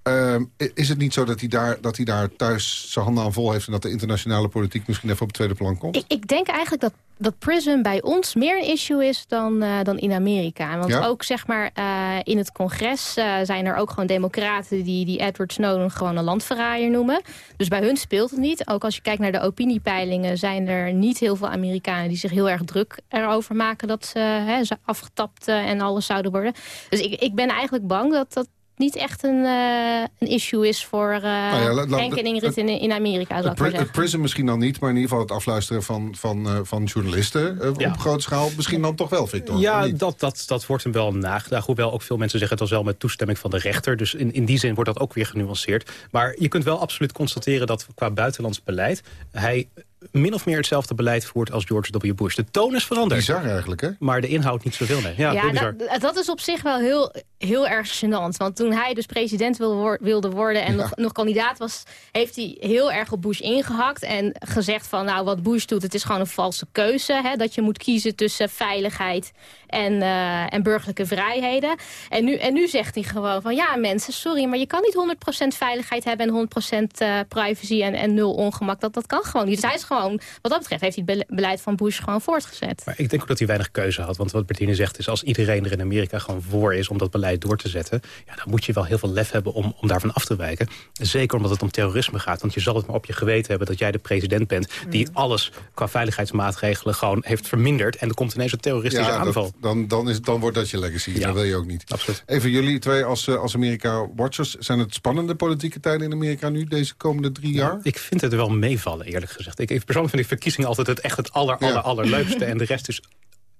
Ehm, is het niet zo dat hij, daar, dat hij daar thuis zijn handen aan vol heeft... en dat de internationale politiek misschien even op het tweede plan komt? Ik, ik denk eigenlijk dat, dat PRISM bij ons meer een issue is dan, eh, dan in Amerika. Want Ja? ook zeg maar eh, in het congres eh, zijn er ook gewoon democraten... die, die Edward Snowden gewoon een landverraaier noemen. Dus bij hun speelt het niet. Ook als je kijkt naar de opiniepeilingen... zijn er niet heel veel Amerikanen die zich heel erg druk erover maken... dat ze, hè, ze afgetapt en alles zouden worden. Dus ik, ik ben eigenlijk bang dat dat niet echt een, eh, een issue is voor Nou ja, laat- laat- Henk en Ingrid in, in Amerika, zou pri- het. PRISM misschien dan niet, maar in ieder geval het afluisteren van, van, eh, van journalisten Ja. op grote schaal. Misschien dan toch wel, Victor? Ja, dat, dat, dat wordt hem wel nagedacht. Hoewel ook veel mensen zeggen het was wel met toestemming van de rechter. Dus in, in die zin wordt dat ook weer genuanceerd. Maar je kunt wel absoluut constateren dat qua buitenlands beleid... hij min of meer hetzelfde beleid voert als George W. Bush. De toon is veranderd. Bizar eigenlijk, hè? Maar de inhoud niet zoveel, nee. Ja, dat, dat is op zich wel heel, heel erg gênant. Want toen hij dus president wilde worden en Ja. nog, nog kandidaat was... heeft hij heel erg op Bush ingehakt en gezegd van... nou, wat Bush doet, het is gewoon een valse keuze. Hè, dat je moet kiezen tussen veiligheid en, eh, en burgerlijke vrijheden. En nu, en nu zegt hij gewoon van... ja, mensen, sorry, maar je kan niet 100% veiligheid hebben... en 100% eh, privacy en, en nul ongemak. Dat, dat kan gewoon niet. Dus hij is gewoon, wat dat betreft, heeft hij het bele- beleid van Bush gewoon voortgezet. Maar ik denk ook dat hij weinig keuze had. Want wat Bertine zegt is, als iedereen er in Amerika gewoon voor is... om dat beleid door te zetten... Ja, dan moet je wel heel veel lef hebben om, om daarvan af te wijken. Zeker omdat het om terrorisme gaat. Want je zal het maar op je geweten hebben dat jij de president bent... die alles qua veiligheidsmaatregelen gewoon heeft verminderd... en er komt ineens een terroristische Ja, dat- aanval. dan, dan, is, dan wordt dat je legacy. Ja. Dat wil je ook niet. Absoluut. Even jullie twee als, eh, als Amerika-watchers. Zijn het spannende politieke tijden in Amerika nu, deze komende drie jaar? Ik vind het wel meevallen, eerlijk gezegd. Ik, ik persoonlijk vind ik verkiezingen altijd het echt het aller, aller, Ja. allerleukste. En de rest is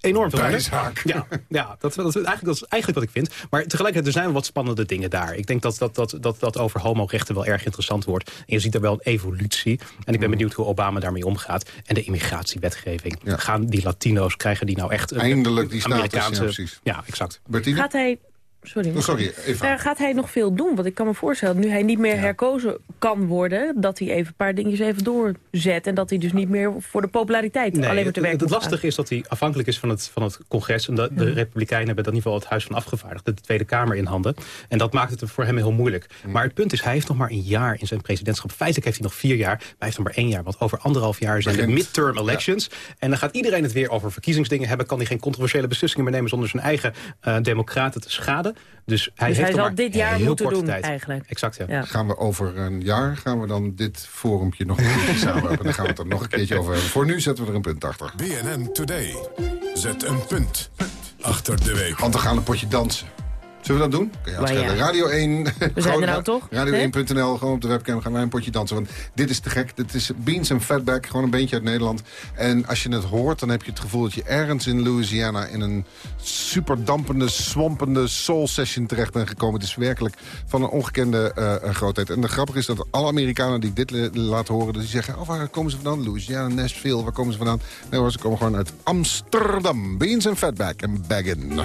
enorm veel. Bijzaak. Ja, ja dat, eigenlijk, dat is eigenlijk wat ik vind. Maar tegelijkertijd, er zijn wel wat spannende dingen daar. Ik denk dat dat, dat, dat, dat over homorechten wel erg interessant wordt. En je ziet er wel een evolutie. En ik ben benieuwd hoe Obama daarmee omgaat. En de immigratiewetgeving. Ja. Gaan die Latino's, krijgen die nou echt... een Eindelijk die status, Amerikaanse... ja, precies. Ja, exact. Bertine? Gaat hij... Sorry, Oh, sorry. Daar gaat hij nog veel doen. Want ik kan me voorstellen, nu hij niet meer herkozen kan worden... dat hij even een paar dingetjes even doorzet. En dat hij dus niet meer voor de populariteit alleen maar te het, werk het gaan. lastige is dat hij afhankelijk is van het, van het congres. En de, de Republikeinen hebben dan in ieder geval het Huis van Afgevaardigden... de Tweede Kamer in handen. En dat maakt het voor hem heel moeilijk. Maar het punt is, hij heeft nog maar een jaar in zijn presidentschap. Feitelijk heeft hij nog vier jaar, maar hij heeft nog maar één jaar. Want over anderhalf jaar zijn de Begint. midterm elections. En dan gaat iedereen het weer over verkiezingsdingen hebben. Kan hij geen controversiële beslissingen meer nemen... zonder zijn eigen eh, democraten te schaden. Dus hij Dus heeft hij zal dit jaar heel moeten doen, tijd. eigenlijk. Exact, ja. Ja. Gaan we over een jaar gaan we dan dit forumpje nog een keertje samenwerken. Dan gaan we het er nog een keertje over hebben. Voor nu zetten we er een punt achter. BNN Today. Zet een punt achter de week. Want we gaan een potje dansen. Zullen we dat doen? Kun je ja. Radio 1. We zijn er nou toch? Radio1.nl, gewoon op de webcam gaan wij een potje dansen. Want dit is te gek. Dit is Beans en Fatback, gewoon een beentje uit Nederland. En als je het hoort, dan heb je het gevoel dat je ergens in Louisiana... in een super dampende, swampende soul session terecht bent gekomen. Het is werkelijk van een ongekende eh, eh, grootheid. En de grappige is dat alle Amerikanen die ik dit laat horen... die zeggen, oh, waar komen ze vandaan? Louisiana, Nashville, waar komen ze vandaan? Nee hoor, ze komen gewoon uit Amsterdam. Beans en Fatback en Baggin.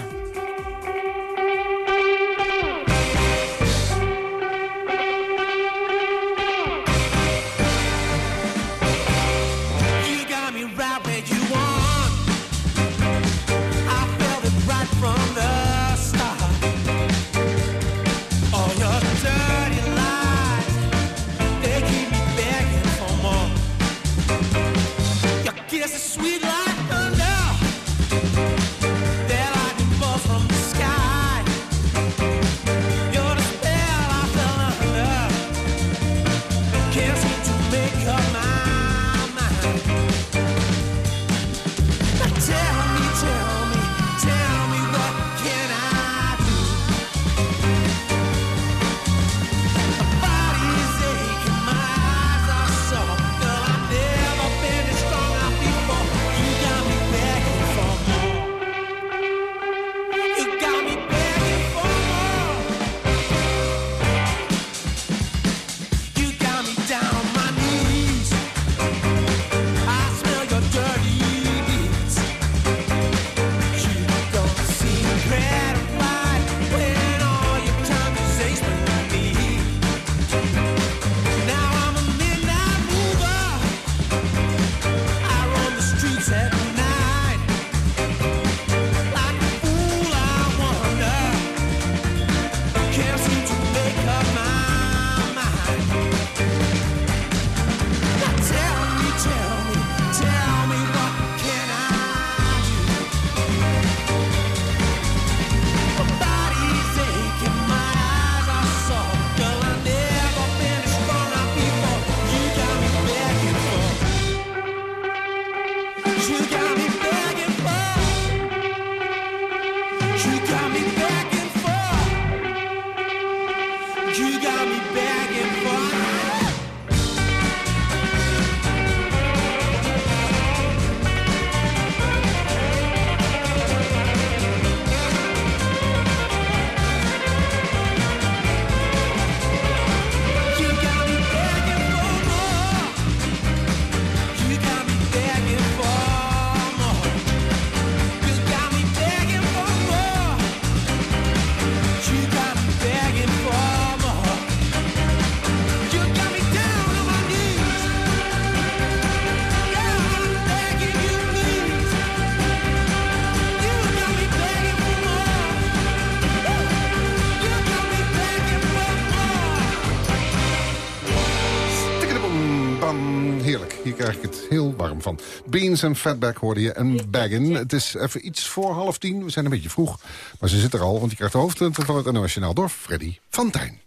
Beans en fatback hoorde je en baggin. Het is even iets voor half tien. We zijn een beetje vroeg. Maar ze zit er al, want je krijgt de hoofdpunten van het Nationaal door Freddy van Tijn.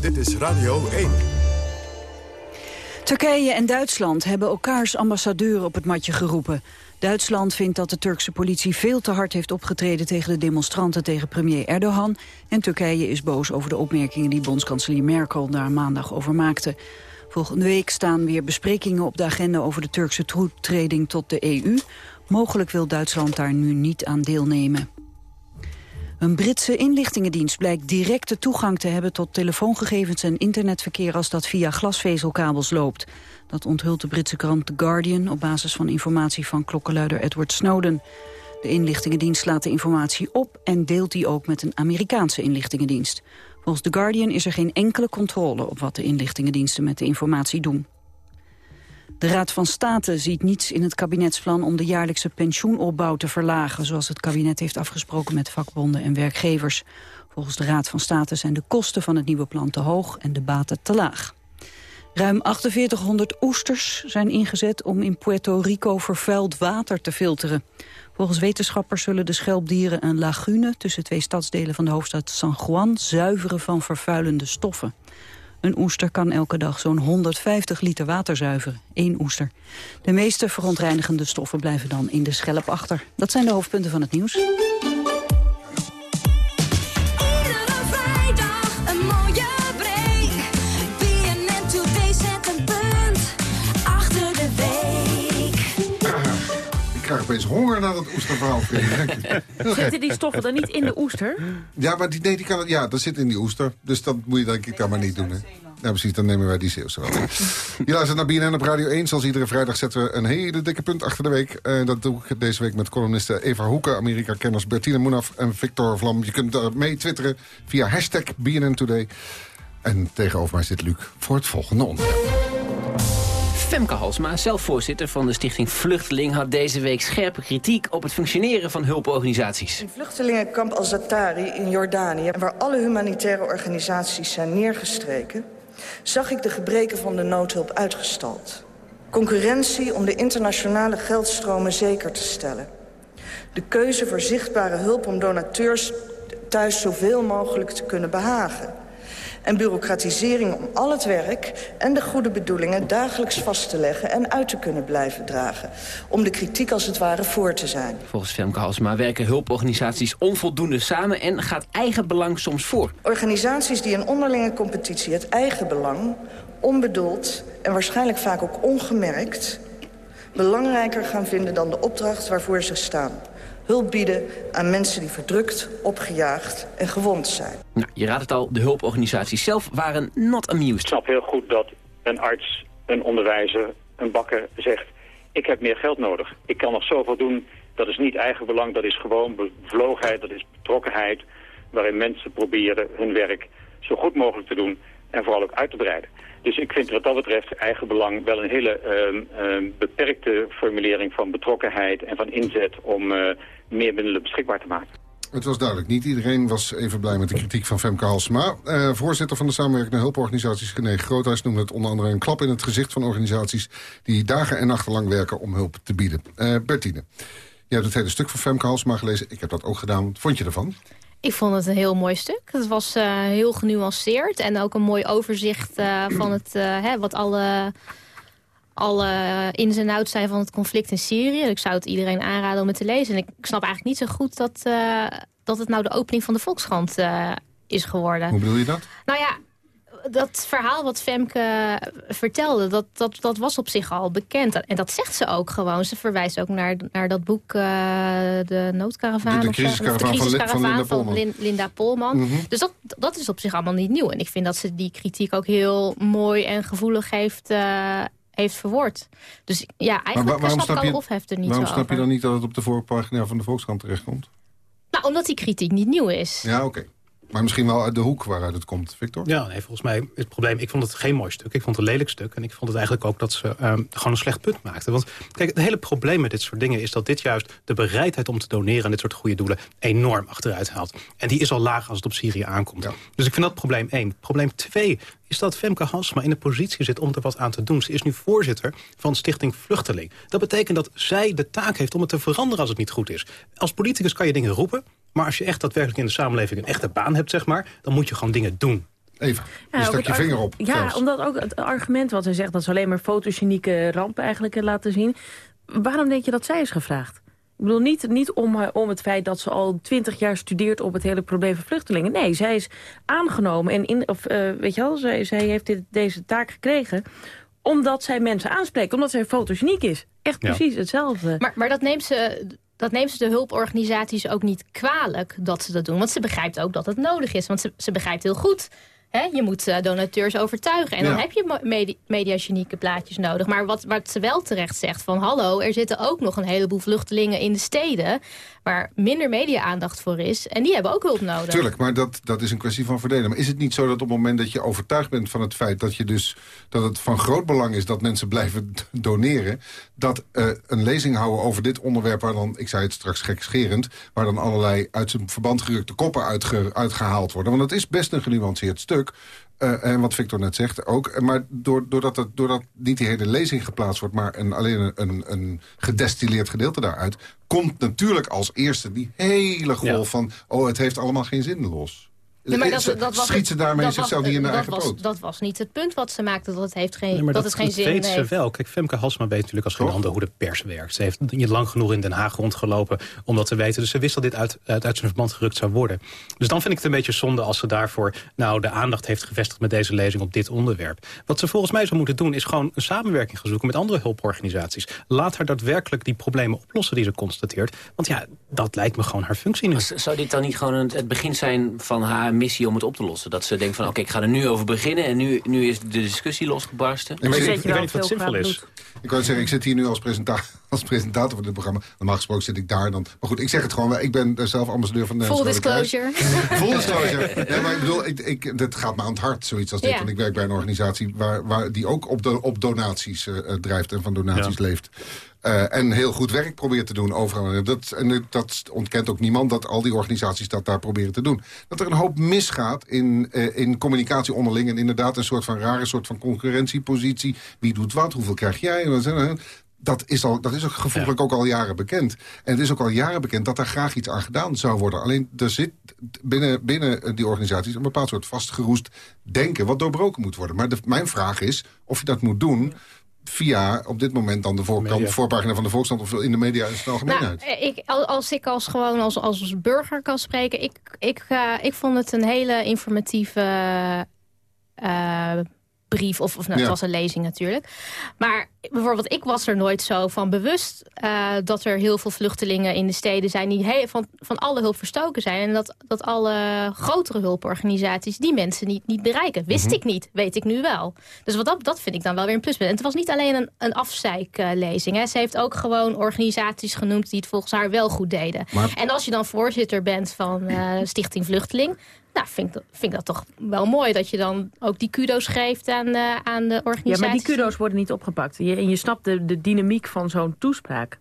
Dit is Radio 1. Turkije en Duitsland hebben elkaars ambassadeur op het matje geroepen. Duitsland vindt dat de Turkse politie veel te hard heeft opgetreden tegen de demonstranten tegen premier Erdogan. En Turkije is boos over de opmerkingen die bondskanselier Merkel daar maandag over maakte. Volgende week staan weer besprekingen op de agenda over de Turkse toetreding tot de EU. Mogelijk wil Duitsland daar nu niet aan deelnemen. Een Britse inlichtingendienst blijkt directe toegang te hebben tot telefoongegevens en internetverkeer als dat via glasvezelkabels loopt. Dat onthult de Britse krant The Guardian op basis van informatie van klokkenluider Edward Snowden. De inlichtingendienst slaat de informatie op en deelt die ook met een Amerikaanse inlichtingendienst. Volgens The Guardian is er geen enkele controle op wat de inlichtingendiensten met de informatie doen. De Raad van State ziet niets in het kabinetsplan om de jaarlijkse pensioenopbouw te verlagen, zoals het kabinet heeft afgesproken met vakbonden en werkgevers. Volgens de Raad van State zijn de kosten van het nieuwe plan te hoog en de baten te laag. Ruim 4800 oesters zijn ingezet om in Puerto Rico vervuild water te filteren. Volgens wetenschappers zullen de schelpdieren een lagune tussen twee stadsdelen van de hoofdstad San Juan zuiveren van vervuilende stoffen. Een oester kan elke dag zo'n 150 liter water zuiveren. Eén oester. De meeste verontreinigende stoffen blijven dan in de schelp achter. Dat zijn de hoofdpunten van het nieuws. Krijg opeens honger naar het oesterverhaal. Zitten die stoffen dan niet in de oester? Ja, maar die, nee, die kan, ja, dat zit in die oester. Dus dat moet je denk ik dan maar niet doen. Hè. Ja, precies, dan nemen wij die Zeeuwse wel. Je luistert naar BNN op Radio 1. Zoals iedere vrijdag zetten we een hele dikke punt achter de week. Eh, dat doe ik deze week met columnisten Eva Hoeken... Amerika-kenners Bertine Moenaf en Victor Vlam. Je kunt daar mee twitteren via hashtag BNN Today. En tegenover mij zit Luc voor het volgende onderwerp. Femke Halsma, zelf voorzitter van de stichting Vluchteling... had deze week scherpe kritiek op het functioneren van hulporganisaties. In vluchtelingenkamp Al-Zatari in Jordanië... waar alle humanitaire organisaties zijn neergestreken... zag ik de gebreken van de noodhulp uitgestald. Concurrentie om de internationale geldstromen zeker te stellen. De keuze voor zichtbare hulp om donateurs thuis zoveel mogelijk te kunnen behagen. En bureaucratisering om al het werk en de goede bedoelingen dagelijks vast te leggen en uit te kunnen blijven dragen. Om de kritiek als het ware voor te zijn. Volgens Femke Halsma werken hulporganisaties onvoldoende samen... en gaat eigen belang soms voor. Organisaties die in onderlinge competitie het eigen belang, onbedoeld en waarschijnlijk vaak ook ongemerkt, belangrijker gaan vinden dan de opdracht waarvoor ze staan. Hulp bieden aan mensen die verdrukt, opgejaagd en gewond zijn. Nou, je raadt het al, de hulporganisaties zelf waren not amused. Ik snap heel goed dat een arts, een onderwijzer, een bakker zegt... ik heb meer geld nodig. Ik kan nog zoveel doen. Dat is niet eigen belang, dat is gewoon bevlogenheid, dat is betrokkenheid... waarin mensen proberen hun werk zo goed mogelijk te doen en vooral ook uit te breiden. Dus ik vind wat dat betreft eigen belang wel een hele ehm, ehm, beperkte formulering van betrokkenheid en van inzet om eh, meer middelen beschikbaar te maken. Het was duidelijk. Niet iedereen was even blij met de kritiek van Femke Halsema. Eh, voorzitter van de samenwerkende hulporganisaties René Groothuis noemde het onder andere een klap in het gezicht van organisaties die dagen en nachten lang werken om hulp te bieden. Eh, Bertine, je hebt het hele stuk van Femke Halsema gelezen. Ik heb dat ook gedaan. Wat vond je ervan? Ik vond het een heel mooi stuk. Het was eh, heel genuanceerd en ook een mooi overzicht eh, van het, eh, hè, wat alle, alle ins en outs zijn van het conflict in Syrië. Ik zou het iedereen aanraden om het te lezen. En ik snap eigenlijk niet zo goed dat, dat het nou de opening van de Volkskrant is geworden. Hoe bedoel je dat? Nou ja, dat verhaal wat Femke vertelde, dat, dat, dat was op zich al bekend. En dat zegt ze ook gewoon. Ze verwijst ook naar, naar dat boek uh, De Noodkaravaan. De, de of zo. crisiskaravaan van, van Linda Polman. Lin- Linda Polman. Mhm. Dus dat, dat is op zich allemaal niet nieuw. En ik vind dat ze die kritiek ook heel mooi en gevoelig heeft, eh, heeft verwoord. Dus ja, eigenlijk wa- waarom snap ik ophef er niet waarom snap je dan niet dat het op de voorpagina van de Volkskrant terechtkomt? Nou, omdat die kritiek niet nieuw is. Ja, oké. Maar misschien wel uit de hoek waaruit het komt, Victor? Ja, nee, volgens mij het probleem... Ik vond het geen mooi stuk. Ik vond het een lelijk stuk. En ik vond het eigenlijk ook dat ze ehm, gewoon een slecht punt maakten. Want kijk, het hele probleem met dit soort dingen... is dat dit juist de bereidheid om te doneren... aan dit soort goede doelen enorm achteruit haalt. En die is al laag als het op Syrië aankomt. Dus ik vind dat probleem één. Probleem twee is dat Femke Halsema in de positie zit om er wat aan te doen. Ze is nu voorzitter van Stichting Vluchteling. Dat betekent dat zij de taak heeft om het te veranderen als het niet goed is. Als politicus kan je dingen roepen... maar als je echt daadwerkelijk in de samenleving een echte baan hebt... zeg maar, dan moet je gewoon dingen doen. Even, Ja, je stak je vinger op. Ja, zelfs. omdat ook het argument wat zij zegt... dat ze alleen maar fotogenieke rampen eigenlijk laten zien. Waarom denk je dat zij is gevraagd? Ik bedoel, niet, niet om, eh, om het feit dat ze al twintig jaar studeert... op het hele probleem van vluchtelingen. Nee, zij is aangenomen en in, of, eh, weet je wel, zij, zij heeft dit, deze taak gekregen... omdat zij mensen aanspreekt, omdat zij fotogeniek is. Echt Ja. precies hetzelfde. Maar, maar dat, neemt ze, dat neemt ze de hulporganisaties ook niet kwalijk dat ze dat doen. Want ze begrijpt ook dat het nodig is. Want ze, ze begrijpt heel goed... Hè, je moet eh, donateurs overtuigen. En dan heb je medi mediagenieke plaatjes nodig. Maar wat, wat ze wel terecht zegt van... hallo, er zitten ook nog een heleboel vluchtelingen in de steden... waar minder media-aandacht voor is. En die hebben ook hulp nodig. Tuurlijk, maar dat, dat is een kwestie van verdelen. Maar is het niet zo dat op het moment dat je overtuigd bent van het feit... dat, je dus, dat het van groot belang is dat mensen blijven doneren... dat eh, een lezing houden over dit onderwerp waar dan, ik zei het straks gekscherend... waar dan allerlei uit zijn verband gerukte koppen uitge- uitgehaald worden. Want het is best een genuanceerd stuk... Eh, en wat Victor net zegt ook. Eh, Maar door- doordat, het, doordat niet die hele lezing geplaatst wordt... maar een, alleen een, een, een gedestilleerd gedeelte daaruit... komt natuurlijk als eerste die hele golf van... oh, het heeft allemaal geen zin los. Nee, maar Eh, ze- was schiet ze daarmee dat zichzelf was- niet in de dat eigen was, poot? Dat was niet het punt wat ze maakte. Dat het, heeft geen, Nee, maar dat, dat, het geen dat zin weet ze heeft. wel. Kijk, Femke Halsema weet natuurlijk als geen ander hoe de pers werkt. Ze heeft niet lang genoeg in Den Haag rondgelopen om dat te weten. Dus ze wist dat dit uit, uit, uit zijn verband gerukt zou worden. Dus dan vind ik het een beetje zonde als ze daarvoor nou, de aandacht heeft gevestigd met deze lezing op dit onderwerp. Wat ze volgens mij zou moeten doen is gewoon een samenwerking gaan zoeken met andere hulporganisaties. Laat haar daadwerkelijk die problemen oplossen die ze constateert. Want ja, dat lijkt me gewoon haar functie nu. Zou dit dan niet gewoon het begin zijn van haar missie om het op te lossen? Dat ze denkt van, oké, ik ga er nu over beginnen... en nu, nu is de discussie losgebarsten. Ik weet, ik weet niet wat zinvol is. Ik wou zeggen, ik zit hier nu als, presenta als presentator van dit programma. Normaal gesproken zit ik daar dan. Maar goed, ik zeg het gewoon. Ik ben zelf ambassadeur van de Full disclosure. Full disclosure. Nee, maar ik bedoel, ik, ik, dat gaat me aan het hart, zoiets als dit. Ja. Want ik werk bij een organisatie waar, waar die ook op, de, op donaties eh, eh, drijft en van donaties leeft. Eh, en heel goed werk probeert te doen overal. Dat, en dat ontkent ook niemand dat al die organisaties dat daar proberen te doen. Dat er een hoop misgaat in, eh, in communicatie onderling. En inderdaad een soort van rare soort van concurrentiepositie. Wie doet wat? Hoeveel krijg jij? Dat is, al, dat is ook gevoeglijk ook al jaren bekend. En het is ook al jaren bekend dat daar graag iets aan gedaan zou worden. Alleen er zit binnen, binnen die organisaties een bepaald soort vastgeroest denken... wat doorbroken moet worden. Maar de, mijn vraag is of je dat moet doen via op dit moment dan de voorkant, voorpagina van de Volkskrant... of in de media in zijn algemeenheid. Nou, ik, al- als ik als gewoon als, als burger kan spreken... ik, ik, eh, ik vond het een hele informatieve eh, brief. Of, of nou, Ja. het was een lezing natuurlijk. Maar bijvoorbeeld, ik was er nooit zo van bewust... eh, dat er heel veel vluchtelingen in de steden zijn... die he- van, van alle hulp verstoken zijn. En dat, dat alle grotere hulporganisaties die mensen niet, niet bereiken. Wist Mhm. ik niet, weet ik nu wel. Dus wat dat, dat vind ik dan wel weer een pluspunt. En het was niet alleen een, een afzeiklezing. Hè. Ze heeft ook gewoon organisaties genoemd... die het volgens haar wel goed deden. Maar- En als je dan voorzitter bent van eh, Stichting Vluchteling... Nou, vind ik, dat, vind ik dat toch wel mooi dat je dan ook die kudo's geeft aan, eh, aan de organisatie. Ja, maar die kudo's worden niet opgepakt. Je, en je snapt de, de dynamiek van zo'n toespraak.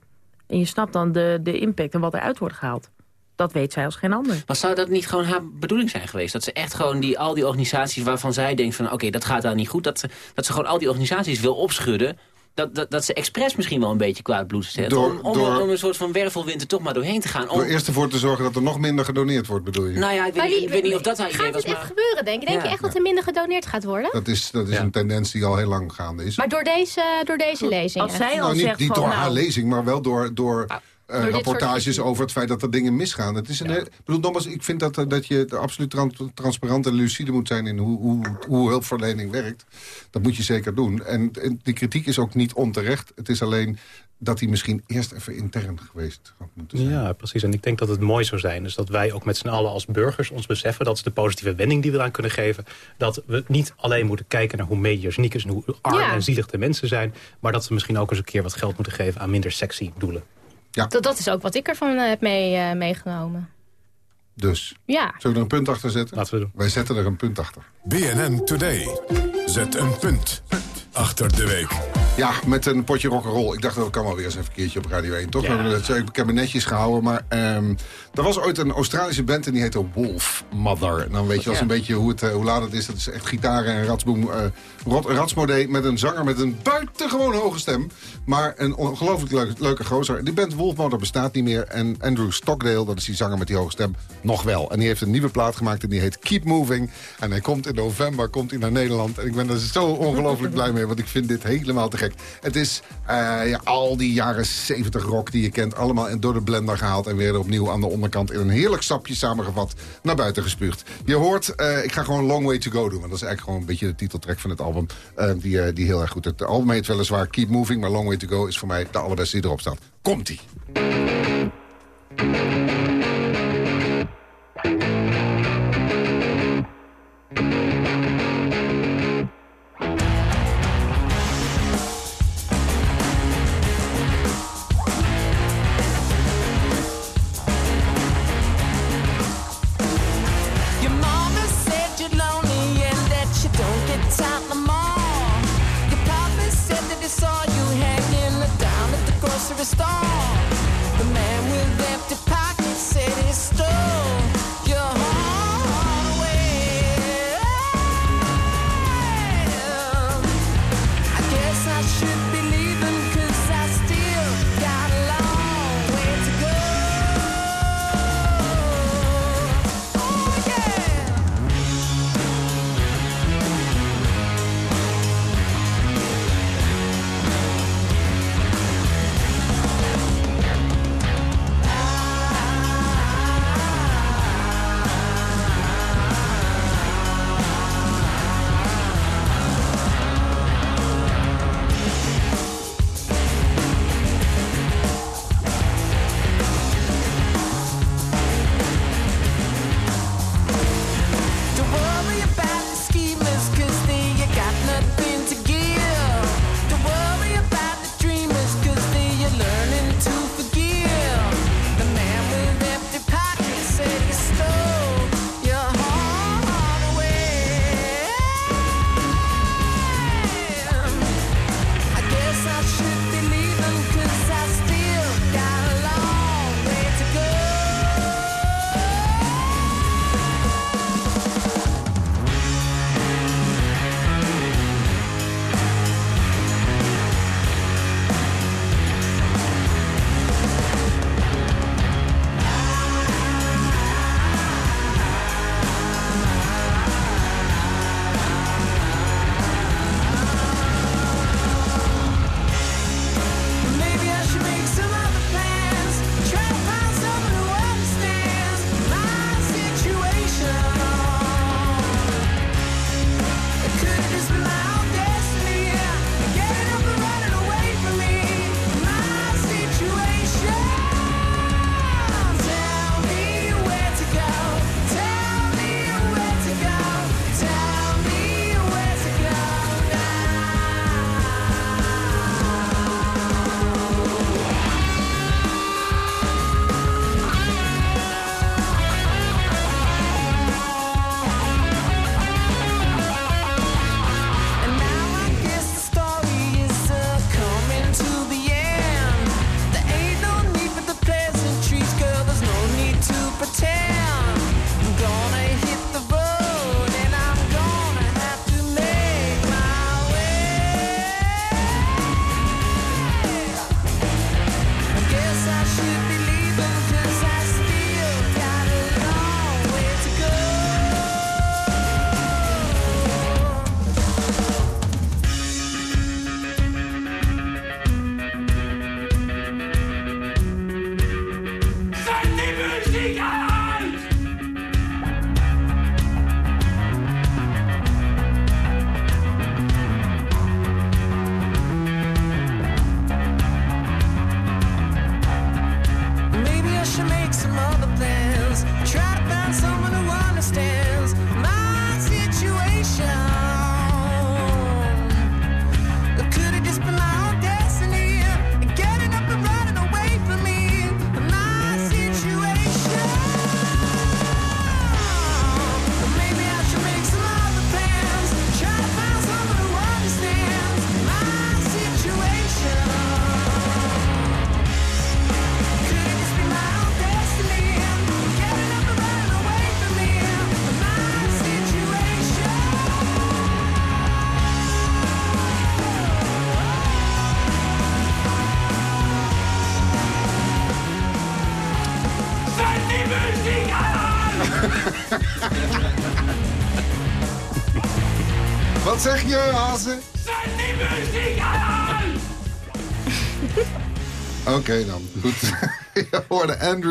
En je snapt dan de, de impact en wat eruit wordt gehaald. Dat weet zij als geen ander. Maar zou dat niet gewoon haar bedoeling zijn geweest? Dat ze echt gewoon die, al die organisaties waarvan zij denkt van... oké, dat gaat daar niet goed. Dat ze, dat ze gewoon al die organisaties wil opschudden. Dat, dat, dat ze expres misschien wel een beetje kwaad bloed zet. Door- om, om, door- om een soort van wervelwind er toch maar doorheen te gaan. Om, Door eerst ervoor te zorgen dat er nog minder gedoneerd wordt, bedoel je? nou ja, ik weet, Maar niet, die- ik weet niet of dat haar idee Gaat was. het echt gebeuren, denk je? Denk Ja. je echt dat er minder gedoneerd gaat worden? Dat is, dat is een tendens die al heel lang gaande is. Maar door deze, door deze lezing? Als zij al nou, niet, zegt niet van, door nou- haar lezing, maar wel door, door, eh, Dit rapportages soort- over het feit dat er dingen misgaan. Het is een, heel- ik bedoel, nogmaals, ik vind dat, eh, dat je absoluut tran- transparant en lucide moet zijn in hoe, hoe, hoe hulpverlening werkt. Dat moet je zeker doen. En, en die kritiek is ook niet onterecht. Het is alleen dat die misschien eerst even intern geweest had moeten zijn. Ja, precies. En ik denk dat het mooi zou zijn. Dus dat wij ook met z'n allen als burgers ons beseffen... dat is de positieve wending die we eraan kunnen geven. Dat we niet alleen moeten kijken naar hoe mediageniek is... en hoe arm Ja. en zielig de mensen zijn... maar dat we misschien ook eens een keer wat geld moeten geven... aan minder sexy doelen. Ja. Dat, dat is ook wat ik ervan eh, heb mee, eh, meegenomen. Dus, Ja. zullen we er een punt achter zetten? Laten we doen. Wij zetten er een punt achter. BNN Today. Zet een punt achter de week. Ja, met een potje rock'n'roll. Ik dacht, dat kan wel weer eens even een keertje op Radio 1, toch? Ja. We hebben het- Ik heb me netjes gehouden, maar ehm, er was ooit een Australische band en die heette Wolf Mother. En dan weet je wel eens een beetje hoe, het, eh, hoe laat het is. Dat is echt gitaren en ratsboom, eh rot- ratsmodee met een zanger met een buitengewoon hoge stem. Maar een ongelooflijk leuke, leuke gozer. Die band Wolf Mother bestaat niet meer. En Andrew Stockdale, dat is die zanger met die hoge stem, nog wel. En die heeft een nieuwe plaat gemaakt en die heet Keep Moving. En hij komt in november komt hij naar Nederland. En ik ben er zo ongelooflijk blij mee, want ik vind dit helemaal te gek. Het is eh, ja, al die jaren 70 rock die je kent, allemaal door de blender gehaald... en weer opnieuw aan de onderkant in een heerlijk sapje samengevat naar buiten gespuugd. Je hoort, eh, ik ga gewoon Long Way To Go doen, want dat is eigenlijk gewoon een beetje de titeltrack van het album... eh, die, die heel erg goed. Het album heet weliswaar Keep Moving, maar Long Way To Go is voor mij de allerbeste die erop staat. Komt-ie.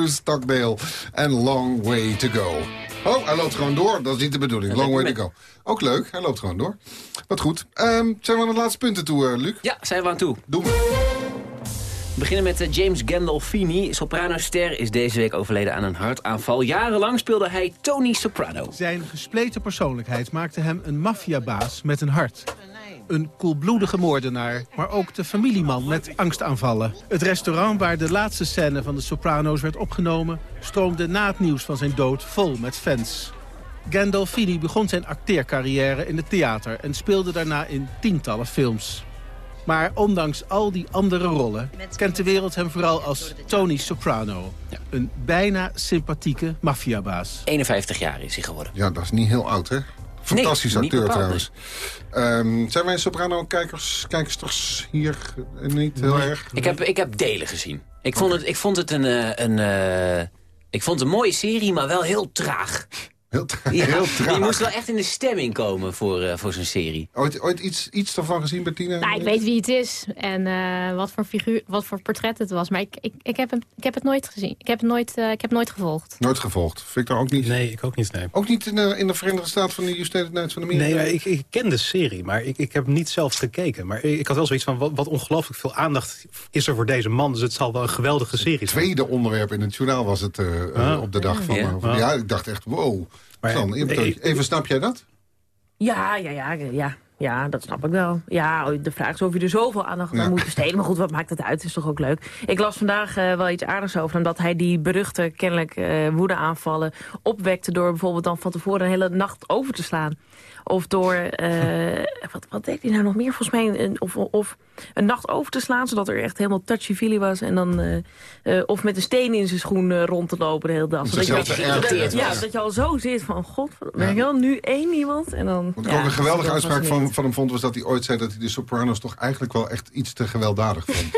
Andrew Stockdale en Long Way to Go. Oh, hij loopt gewoon door. Dat is niet de bedoeling. Long way to go. Ook leuk, hij loopt gewoon door. Wat goed. Ehm, zijn we aan de laatste punten toe, eh, Luc? Ja, zijn we aan toe. Doen we. We beginnen met eh, James Gandolfini. Sopranoster is deze week overleden aan een hartaanval. Jarenlang speelde hij Tony Soprano. Zijn gespleten persoonlijkheid maakte hem een maffiabaas met een hart. Een koelbloedige moordenaar, maar ook de familieman met angstaanvallen. Het restaurant waar de laatste scène van de Soprano's werd opgenomen... stroomde na het nieuws van zijn dood vol met fans. Gandolfini begon zijn acteercarrière in het theater... en speelde daarna in tientallen films. Maar ondanks al die andere rollen kent de wereld hem vooral als Tony Soprano. Een bijna sympathieke maffiabaas. 51 jaar is hij geworden. Ja, dat is niet heel oud, hè? Fantastisch Nee, acteur trouwens. Ehm, zijn wij soprano-kijkers kijkers hier eh, niet heel erg? Ik heb, ik heb delen gezien. Ik vond het, ik vond het een, eh, een, eh, ik vond het een mooie serie, maar wel heel traag. Heel, tra- Ja, heel Je moest wel echt in de stemming komen voor, eh, voor zo'n serie. Ooit, ooit iets, iets ervan gezien, Bettina? Nou, ik weet wie het is en eh, wat, voor figuur, wat voor portret het was. Maar ik, ik, ik, heb, hem, ik heb het nooit gezien. Ik heb het nooit, eh, ik heb het nooit gevolgd. Nooit gevolgd. Victor ook niet? Nee, ik ook niet, nee. Ook niet in de, in de Verenigde Staten van de United States van Amerika? Nee, maar ik, ik ken de serie, maar ik, ik heb hem niet zelf gekeken. Maar ik had wel zoiets van, wat, wat ongelooflijk veel aandacht is er voor deze man. Dus het zal wel een geweldige serie zijn. tweede onderwerp in het journaal was het Ah. op de dag van... Ja. eh, ja, ik dacht echt, wow. Maar, Stan, nee, even, snap jij dat? Ja, ja, ja, ja. Ja, dat snap ik wel. Ja, de vraag is of je er zoveel aandacht aan Ja. moet besteden. Maar goed, wat maakt het uit? Het is toch ook leuk. Ik las vandaag eh, wel iets aardigs over hem. Dat hij die beruchte, kennelijk eh woedeaanvallen opwekte... door bijvoorbeeld dan van tevoren een hele nacht over te slaan. Of door, eh, wat, wat deed hij nou nog meer? Volgens mij, een, of, of een nacht over te slaan... zodat er echt helemaal touchy-feely was. En dan, eh, eh, of met een steen in zijn schoen eh, rond te lopen de hele dag. Zodat je, ja, dat je al zo zit van... God, ben ik wel nu één iemand? En dan, Wat ik ja, ook een geweldige uitspraak van, van hem vond... was dat hij ooit zei dat hij de Sopranos toch eigenlijk wel echt iets te gewelddadig vond.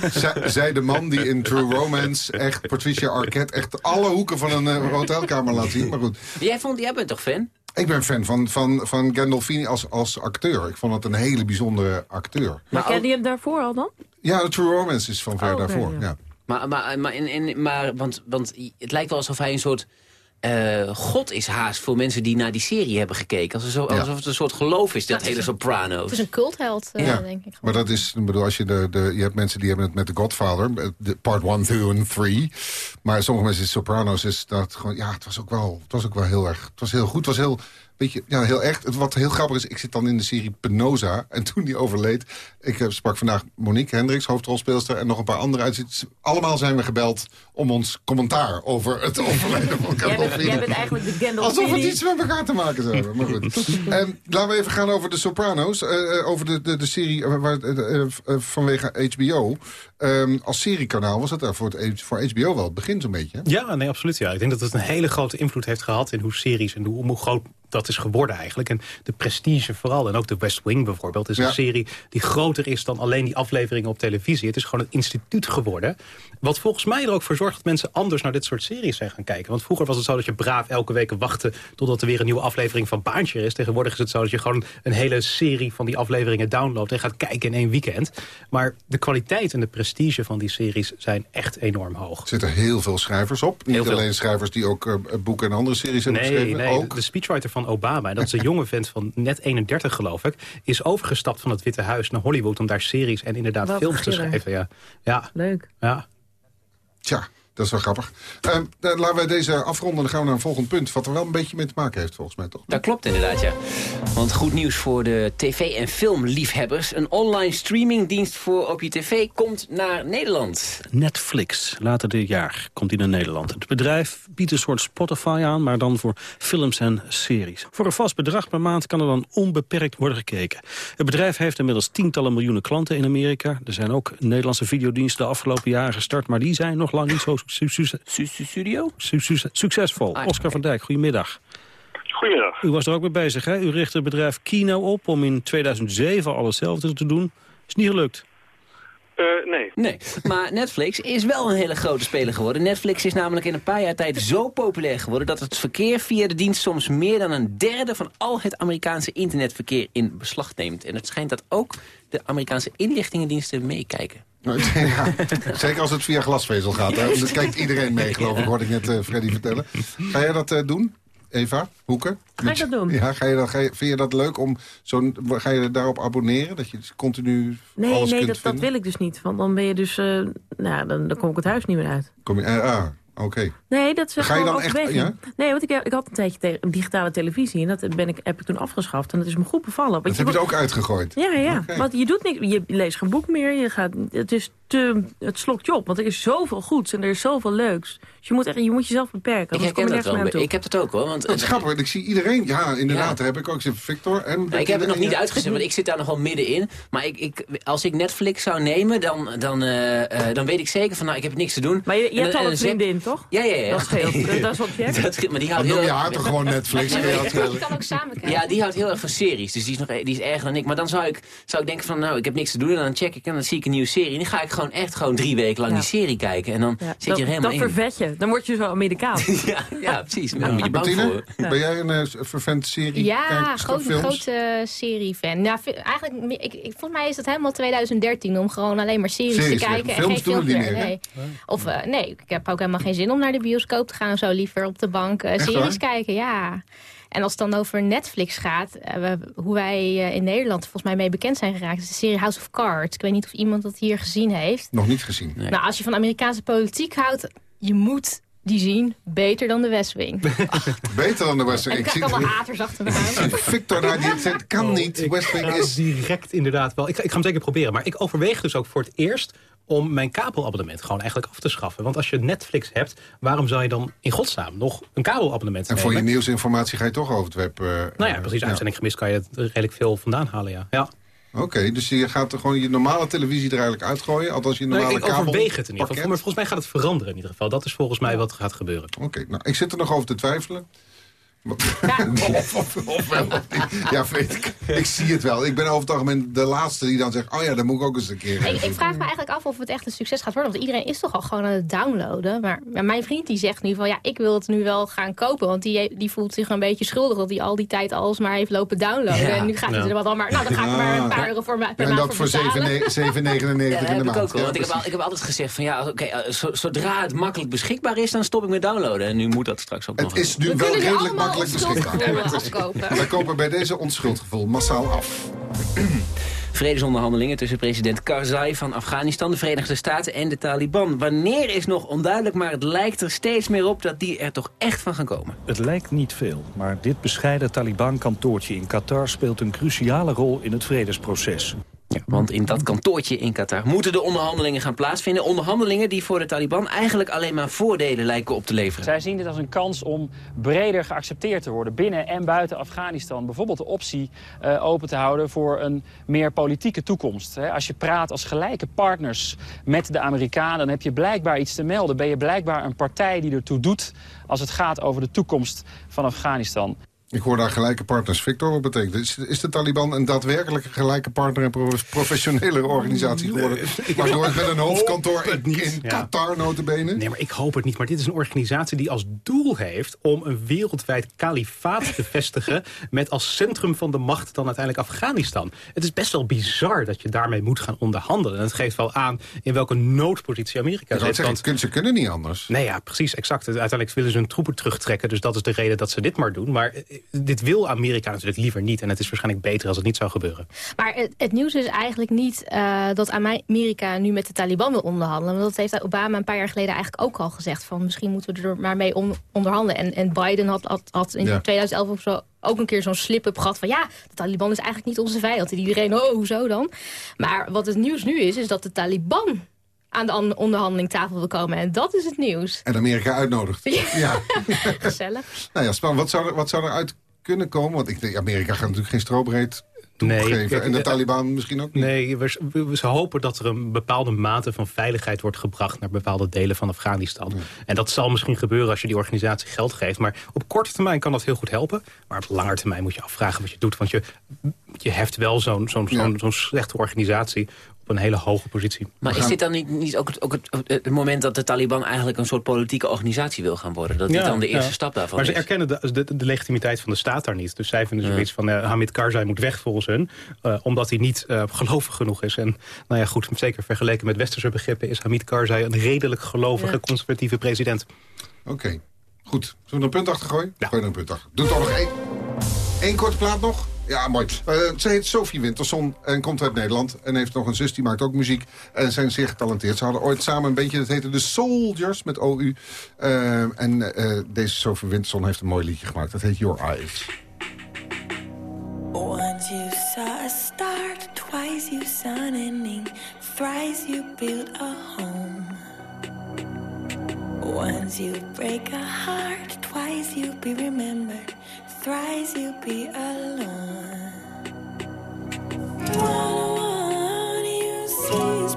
Dus zij, de man die in True Romance echt Patricia Arquette... echt alle hoeken van een hotelkamer laat zien. Maar goed, Jij, vond, jij bent toch fan? Ik ben fan van, van, van Gandolfini als, als acteur. Ik vond het een hele bijzondere acteur. Maar kende je hem daarvoor al dan? Ja, True Romance is van ver Oh, oké, daarvoor. ja. Ja. Maar, maar, maar, in, in, maar want, want het lijkt wel alsof hij een soort eh, god is haast voor mensen die naar die serie hebben gekeken. Alsof, Ja. alsof het een soort geloof is, dat hele Soprano's. Het is een cultheld, eh, Ja, denk ik. Maar dat is, ik bedoel, als je de, de, je hebt mensen die hebben het met The Godfather, de part 1, 2 en 3. Maar sommige mensen, Sopranos, is dat gewoon, ja, het was ook wel, het was ook wel heel erg, het was heel goed, het was heel, weet je, ja, heel echt. Wat heel grappig is, ik zit dan in de serie Penosa en toen die overleed, ik eh, sprak vandaag Monique Hendricks, hoofdrolspeelster, en nog een paar andere uit. Allemaal zijn we gebeld om ons commentaar over het overlijden van Gandolfini. jij bent eigenlijk de Gandalf. Alsof het iets met elkaar te maken zou hebben. Maar goed. En laten we even gaan over de Sopranos. eh, over de, de, de serie waar, vanwege HBO. Ehm, als seriekanaal was het daar voor, het, voor HBO wel het begin zo'n beetje. hè? Ja, nee, absoluut. Ja. Ik denk dat het een hele grote invloed heeft gehad in hoe series en hoe, hoe groot dat is geworden eigenlijk. En de prestige vooral. En ook de West Wing bijvoorbeeld is Ja. een serie die groter is dan alleen die afleveringen op televisie. Het is gewoon een instituut geworden. Wat volgens mij er ook voor zorgt dat mensen anders naar dit soort series zijn gaan kijken. Want vroeger was het zo dat je braaf elke week wachtte totdat er weer een nieuwe aflevering van Baantje is. Tegenwoordig is het zo dat je gewoon een hele serie van die afleveringen downloadt en gaat kijken in één weekend. Maar de kwaliteit en de prestige van die series zijn echt enorm hoog. Er zitten heel veel schrijvers op. Niet Heel veel. alleen schrijvers die ook eh, boeken en andere series hebben Nee, geschreven. nee, ook. de speechwriter van Obama, en dat is een jonge vent van net 31 geloof ik... is overgestapt van het Witte Huis naar Hollywood om daar series en inderdaad Wat films te schrijven. Ja, ja, Leuk. ja. Tja, dat is wel grappig. Ehm, eh, laten wij deze afronden. Dan gaan we naar een volgend punt. Wat er wel een beetje mee te maken heeft volgens mij, toch? Dat klopt inderdaad, ja. Want goed nieuws voor de tv- en filmliefhebbers. Een online streamingdienst voor op je tv komt naar Nederland. Netflix, later dit jaar, komt die naar Nederland. Het bedrijf biedt een soort Spotify aan, maar dan voor films en series. Voor een vast bedrag per maand kan er dan onbeperkt worden gekeken. Het bedrijf heeft inmiddels tientallen miljoenen klanten in Amerika. Er zijn ook Nederlandse videodiensten de afgelopen jaren gestart... maar die zijn nog lang niet zo Studio? su- su- succesvol. Ah, Oscar van Dijk, goedemiddag. Goedemiddag. U was er ook mee bezig, hè? U richtte het bedrijf Kino op om in 2007 al hetzelfde te doen. Is niet gelukt. Eh, nee. Nee, maar Netflix is wel een hele grote speler geworden. Netflix is namelijk in een paar jaar tijd zo populair geworden... dat het verkeer via de dienst soms meer dan een derde... van al het Amerikaanse internetverkeer in beslag neemt. En het schijnt dat ook de Amerikaanse inlichtingendiensten meekijken. Ja, zeker als het via glasvezel gaat. Hè? Dan kijkt iedereen mee, geloof ik, hoorde ik net eh, Freddy vertellen. Ga jij dat eh, doen, Eva Hoeken? Ga ik dat doen? Ja, ga je dat, ga je, vind je dat leuk om zo'n... Ga je daarop abonneren? Dat je dus continu Nee, alles nee kunt dat, dat vinden? wil ik dus niet. Want dan ben je dus... eh, nou, dan, dan kom ik het huis niet meer uit. Kom je, ah, oké. Nee, dat is Ga je dan echt- ja? Nee, want ik, ik had een tijdje te- een digitale televisie. En dat ben ik, heb ik toen afgeschaft. En dat is me goed bevallen. Want Dat heb je wordt- er ook uitgegooid? Ja, ja. Want je doet niks. Je leest geen boek meer. Je gaat, het, is te, het slokt je op. Want er is zoveel goeds en er is zoveel leuks. Dus je moet, echt, je moet jezelf beperken. Ik herken dat wel. Ik heb het ook hoor. Want, Dat is grappig, want ik zie iedereen... Ja, inderdaad, daar heb ik ook. Victor en... Ja, ik heb het nog niet Ja. uitgezet, want ik zit daar nog wel middenin. Maar ik, ik, als ik Netflix zou nemen, dan, dan, eh, eh, dan weet ik zeker van... nou, ik heb niks te doen. Maar je, je En hebt al en een vriendin, toch? Ja, ja, ja. Dat scheelt. Dat is wat je hebt. Dat maar die houdt heel noem je erg- haar toch gewoon Netflix? dat zeggen? kan ook samen kijken. Ja, die houdt heel erg van series. Dus die is, nog, die is erger dan ik. Maar dan zou ik, zou ik denken van, nou, ik heb niks te doen. En dan check ik en dan zie ik een nieuwe serie. En dan ga ik gewoon echt gewoon drie weken lang Ja. die serie kijken. En dan Ja, zit je dat, er helemaal dat in. vervet je. Dan word je zo Amerikaan. ja, ja, precies. Daar moet je bang Martine, voor. ben jij een vervent serie? Ja, groot, films? grote seriefan. Nou, eigenlijk, ik, ik, volgens mij is het helemaal 2013 om gewoon alleen maar series, Series te kijken. En geen films niet meer. nee. Of eh, nee, ik heb ook helemaal geen zin om naar de bioscoop te gaan. Zo liever op de bank eh, series waar? kijken, ja. En als het dan over Netflix gaat, hoe wij in Nederland volgens mij mee bekend zijn geraakt, is de serie House of Cards. Ik weet niet of iemand dat hier gezien heeft. Nog niet gezien. Nou, als je van Amerikaanse politiek houdt, je moet die zien. Beter dan de West Wing. Beter dan de West En Wing. ik zie allemaal haters achter me aan. Victor daar, die zegt, kan niet. West Wing Ja, is... direct inderdaad wel. Ik, ga- ik ga hem zeker proberen. Maar ik overweeg dus ook voor het eerst om mijn kabelabonnement gewoon eigenlijk af te schaffen. Want als je Netflix hebt, waarom zou je dan in godsnaam nog een kabelabonnement En nemen? voor je nieuwsinformatie ga je toch over het web... eh, Nou ja, precies. ja. Uitzending gemist kan je er redelijk veel vandaan halen, ja. ja. Oké, dus je gaat er gewoon je normale televisie er eigenlijk uitgooien? Althans je Nou, normale ik kabel overweeg het in ieder geval. Maar volgens mij gaat het veranderen in ieder geval. Dat is volgens mij wat gaat gebeuren. Oké, nou, ik zit er nog over te twijfelen. of, of, of wel of niet. Ja, weet ik. Ik zie het wel. Ik ben over het algemeen de laatste die dan zegt... oh ja, dat moet ik ook eens een keer Ik, vraag me eigenlijk af of het echt een succes gaat worden. Want iedereen is toch al gewoon aan het downloaden. Maar, maar mijn vriend die zegt nu van ja, ik wil het nu wel gaan kopen. Want die, die voelt zich een beetje schuldig dat hij al die tijd alles maar heeft lopen downloaden. Ja. En nu gaat hij Ja. er wat al maar. Nou, dan ga ik maar een paar euro voor, per En maand dat voor betalen. 7,99 Ja, in dat de heb ik maand. ook wel. Ja, Want ik, heb al, ik heb altijd gezegd van ja, oké, eh, zo- zodra het makkelijk beschikbaar is, dan stop ik met downloaden. En nu moet dat straks ook nog. Het is nu We wel redelijk allemaal makkelijk beschikbaar. afkopen. Wij kopen bij deze ons schuldgevoel massaal af. Vredesonderhandelingen tussen president Karzai van Afghanistan, de Verenigde Staten en de Taliban. Wanneer is nog onduidelijk, maar het lijkt er steeds meer op dat die er toch echt van gaan komen. Het lijkt niet veel, maar dit bescheiden Taliban-kantoortje in Qatar speelt een cruciale rol in het vredesproces. Ja, want in dat kantoortje in Qatar moeten de onderhandelingen gaan plaatsvinden. Onderhandelingen die voor de Taliban eigenlijk alleen maar voordelen lijken op te leveren. Zij zien dit als een kans om breder geaccepteerd te worden binnen en buiten Afghanistan. Bijvoorbeeld de optie eh, open te houden voor een meer politieke toekomst. Hè. Als je praat als gelijke partners met de Amerikanen... dan heb je blijkbaar iets te melden. Ben je blijkbaar een partij die ertoe doet als het gaat over de toekomst van Afghanistan. Ik hoor daar gelijke partners. Victor, wat betekent? Is, is de Taliban een daadwerkelijke gelijke partner... en pro- professionele organisatie geworden? Waardoor het met een hoofdkantoor in, in Ja. Qatar notabene... Nee, maar ik hoop het niet. Maar dit is een organisatie die als doel heeft... om een wereldwijd kalifaat te vestigen... met als centrum van de macht dan uiteindelijk Afghanistan. Het is best wel bizar dat je daarmee moet gaan onderhandelen. En het geeft wel aan in welke noodpositie Amerika Ik zit. Want ze kunnen niet anders. Nee, ja, precies, exact. Uiteindelijk willen ze hun troepen terugtrekken. Dus dat is de reden dat ze dit maar doen. Maar eh, dit wil Amerika natuurlijk liever niet. En het is waarschijnlijk beter als het niet zou gebeuren. Maar het, het nieuws is eigenlijk niet eh, dat Amerika nu met de Taliban wil onderhandelen. Want dat heeft Obama een paar jaar geleden eigenlijk ook al gezegd. Van misschien moeten we er maar mee on- onderhandelen. En, en Biden had, had, had in Ja. 2011 of zo ook een keer zo'n slip-up gehad van... ja, de Taliban is eigenlijk niet onze vijand. En iedereen, oh, hoezo dan? Maar wat het nieuws nu is, is dat de Taliban aan de an- onderhandelingtafel wil komen. En dat is het nieuws. En Amerika uitnodigt. Ja. Gezellig. Nou ja, spannend. Wat zou, er, wat zou er uit kunnen komen? Want ik denk, Amerika gaat natuurlijk geen strobreed toegeven. kijk, en de eh, Taliban misschien ook niet. Nee, we, we- ze hopen dat er een bepaalde mate van veiligheid wordt gebracht... naar bepaalde delen van Afghanistan. En dat zal misschien gebeuren als je die organisatie geld geeft. Maar op korte termijn kan dat heel goed helpen. Maar op lange termijn moet je afvragen wat je doet. Want je, je heft wel zo'n zo'n zo'n zo'n slechte organisatie... een hele hoge positie. Maar is dit dan niet, niet ook, het, ook het, het moment dat de Taliban eigenlijk een soort politieke organisatie wil gaan worden? Dat dit Ja, dan de eerste ja. stap daarvan Maar ze is? erkennen de, de, de legitimiteit van de staat daar niet. Dus zij vinden zoiets van eh, Hamid Karzai moet weg volgens hun. eh, omdat hij niet eh, gelovig genoeg is. En nou ja, goed, zeker vergeleken met westerse begrippen... is Hamid Karzai een redelijk gelovige, Ja. conservatieve president. Oké, goed. Zullen we er een punt achter gooien? Gooi er een punt achter. Doe toch nog één. Eén korte plaat nog? Ja, mooi. Eh, ze heet Sophie Winterson en komt uit Nederland. En heeft nog een zus, die maakt ook muziek. En zijn zeer getalenteerd. Ze hadden ooit samen een beetje, dat heette The Soldiers met OU. Eh, en eh, deze Sophie Winterson heeft een mooi liedje gemaakt. Dat heet Your Eyes. Once you saw a twice you saw an ending, thrice you built a home. Once you break a heart, twice you be remembered, thrice you be alone. One you see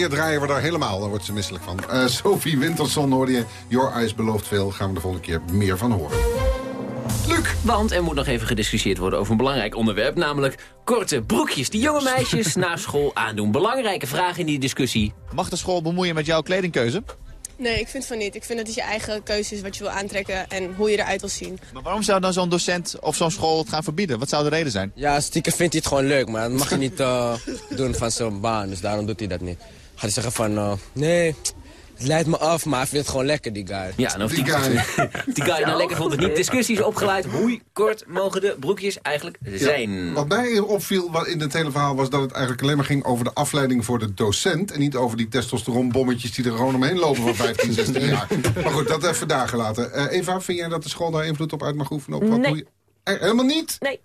keer draaien we daar helemaal. Daar wordt ze misselijk van. Eh, Sophie Winterson hoorde je. Your Eyes belooft veel. Gaan we de volgende keer meer van horen. Want er moet nog even gediscussieerd worden over een belangrijk onderwerp... namelijk korte broekjes die jonge meisjes na school aandoen. Belangrijke vraag in die discussie. Mag de school bemoeien met jouw kledingkeuze? Nee, ik vind van niet. Ik vind dat het je eigen keuze is wat je wil aantrekken en hoe je eruit wil zien. Maar waarom zou dan zo'n docent of zo'n school het gaan verbieden? Wat zou de reden zijn? Ja, stiekem vindt hij het gewoon leuk, maar dat mag je niet eh, doen van zijn baan. Dus daarom doet hij dat niet. Gaat hij zeggen van, eh, nee, het leidt me af, maar hij vindt het gewoon lekker, die guy. Ja, en of die, die guy nou lekker vond het niet. Discussies opgeleid. Hoe kort mogen de broekjes eigenlijk zijn? Wat mij opviel in het hele verhaal was dat het eigenlijk alleen maar ging over de afleiding voor de docent. En niet over die testosteronbommetjes die er gewoon omheen lopen van 15, 16 jaar. Maar goed, dat even daar gelaten. Eh, Eva, vind jij dat de school daar invloed op uit mag oefenen? Op wat Nee. je- Eh, helemaal niet? Nee.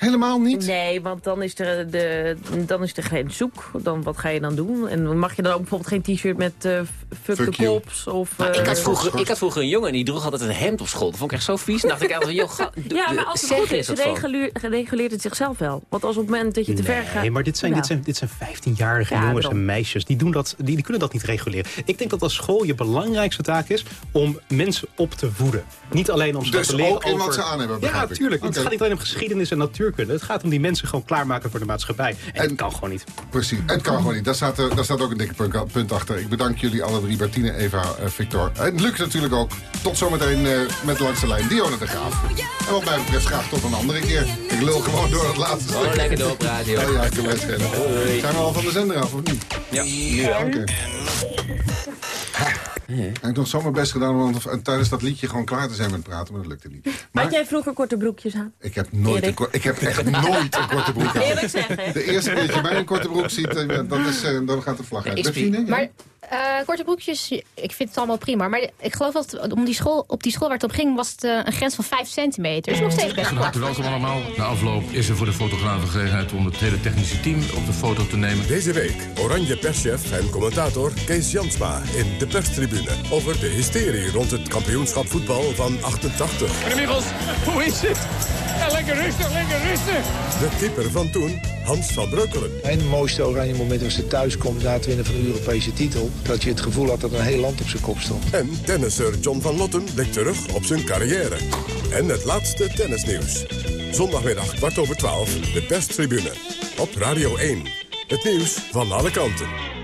Helemaal niet? Nee, want dan is, er de, dan is er geen zoek. Dan, wat ga je dan doen? En mag je dan ook bijvoorbeeld geen t-shirt met eh, fuck, Fuck the you. cops? Of, Maar ik, eh, had vroeger, ik had vroeger een jongen en die droeg altijd een hemd op school. Dat vond ik echt zo vies. Dan dacht ik altijd van, joh, ga, Ja, maar als het goed is, reguleer- reguleert het zichzelf wel. Want als op het moment dat je te ver gaat... Nee, maar dit zijn, dit zijn, dit zijn 15-jarige Ja, jongens daarom. en meisjes. Die, doen dat, die, die kunnen dat niet reguleren. Ik denk dat als school je belangrijkste taak is om mensen op te voeden. Niet alleen om ze Dus te leren ook in wat ze aan hebben, Ja, begrijp ik. natuurlijk. Het gaat niet alleen om geschiedenis en natuurkunde. Het gaat om die mensen gewoon klaarmaken voor de maatschappij. En, dat kan gewoon niet. Precies, het kan gewoon niet. Daar staat, eh, daar staat ook een dikke punt, achter. Ik bedank jullie alle drie, Bertine, Eva, eh, Victor. En Luc natuurlijk ook. Tot zometeen eh, met langs de lijn Dionne de Graaf. En wat mij betreft graag tot een andere keer. Ik lul gewoon door het laatste stuk. lekker door op radio. Ja, ja, ik kan mij schelen. Zijn we al van de zender af, of niet? Ja, nu wel. Oké. Ik heb nog zo mijn best gedaan om tijdens dat liedje gewoon klaar te zijn met praten, maar dat lukte niet. Had jij vroeger korte broekjes aan? Ik heb, nooit een, ik heb echt nooit een korte broek aan. Eerlijk zeggen. De eerste keer dat je mij een korte broek ziet, eh, dat is, eh, dan gaat de vlag uit. Ik spie- ja? Maar Eh, korte broekjes, ik vind het allemaal prima. Maar ik geloof dat om die school, op die school waar het op ging... was het eh, een grens van 5 centimeter. Dus nog steeds best kort. welkom allemaal. Na afloop is er voor de fotograaf gelegenheid om het hele technische team op de foto te nemen. Deze week oranje perschef en commentator Kees Jansma in de perstribune. Over de hysterie rond het kampioenschap voetbal van 88. Meneer Michels, hoe is het? Ja, lekker rustig, lekker rustig. De keeper van toen, Hans van Breukelen. Mijn mooiste oranje moment was de thuiskomst na het winnen van de Europese titel. Dat je het gevoel had dat een heel land op zijn kop stond. En tennisser John van Lotten blikt terug op zijn carrière. En het laatste tennisnieuws. Zondagmiddag kwart over twaalf, de perstribune. Op Radio 1. Het nieuws van alle kanten.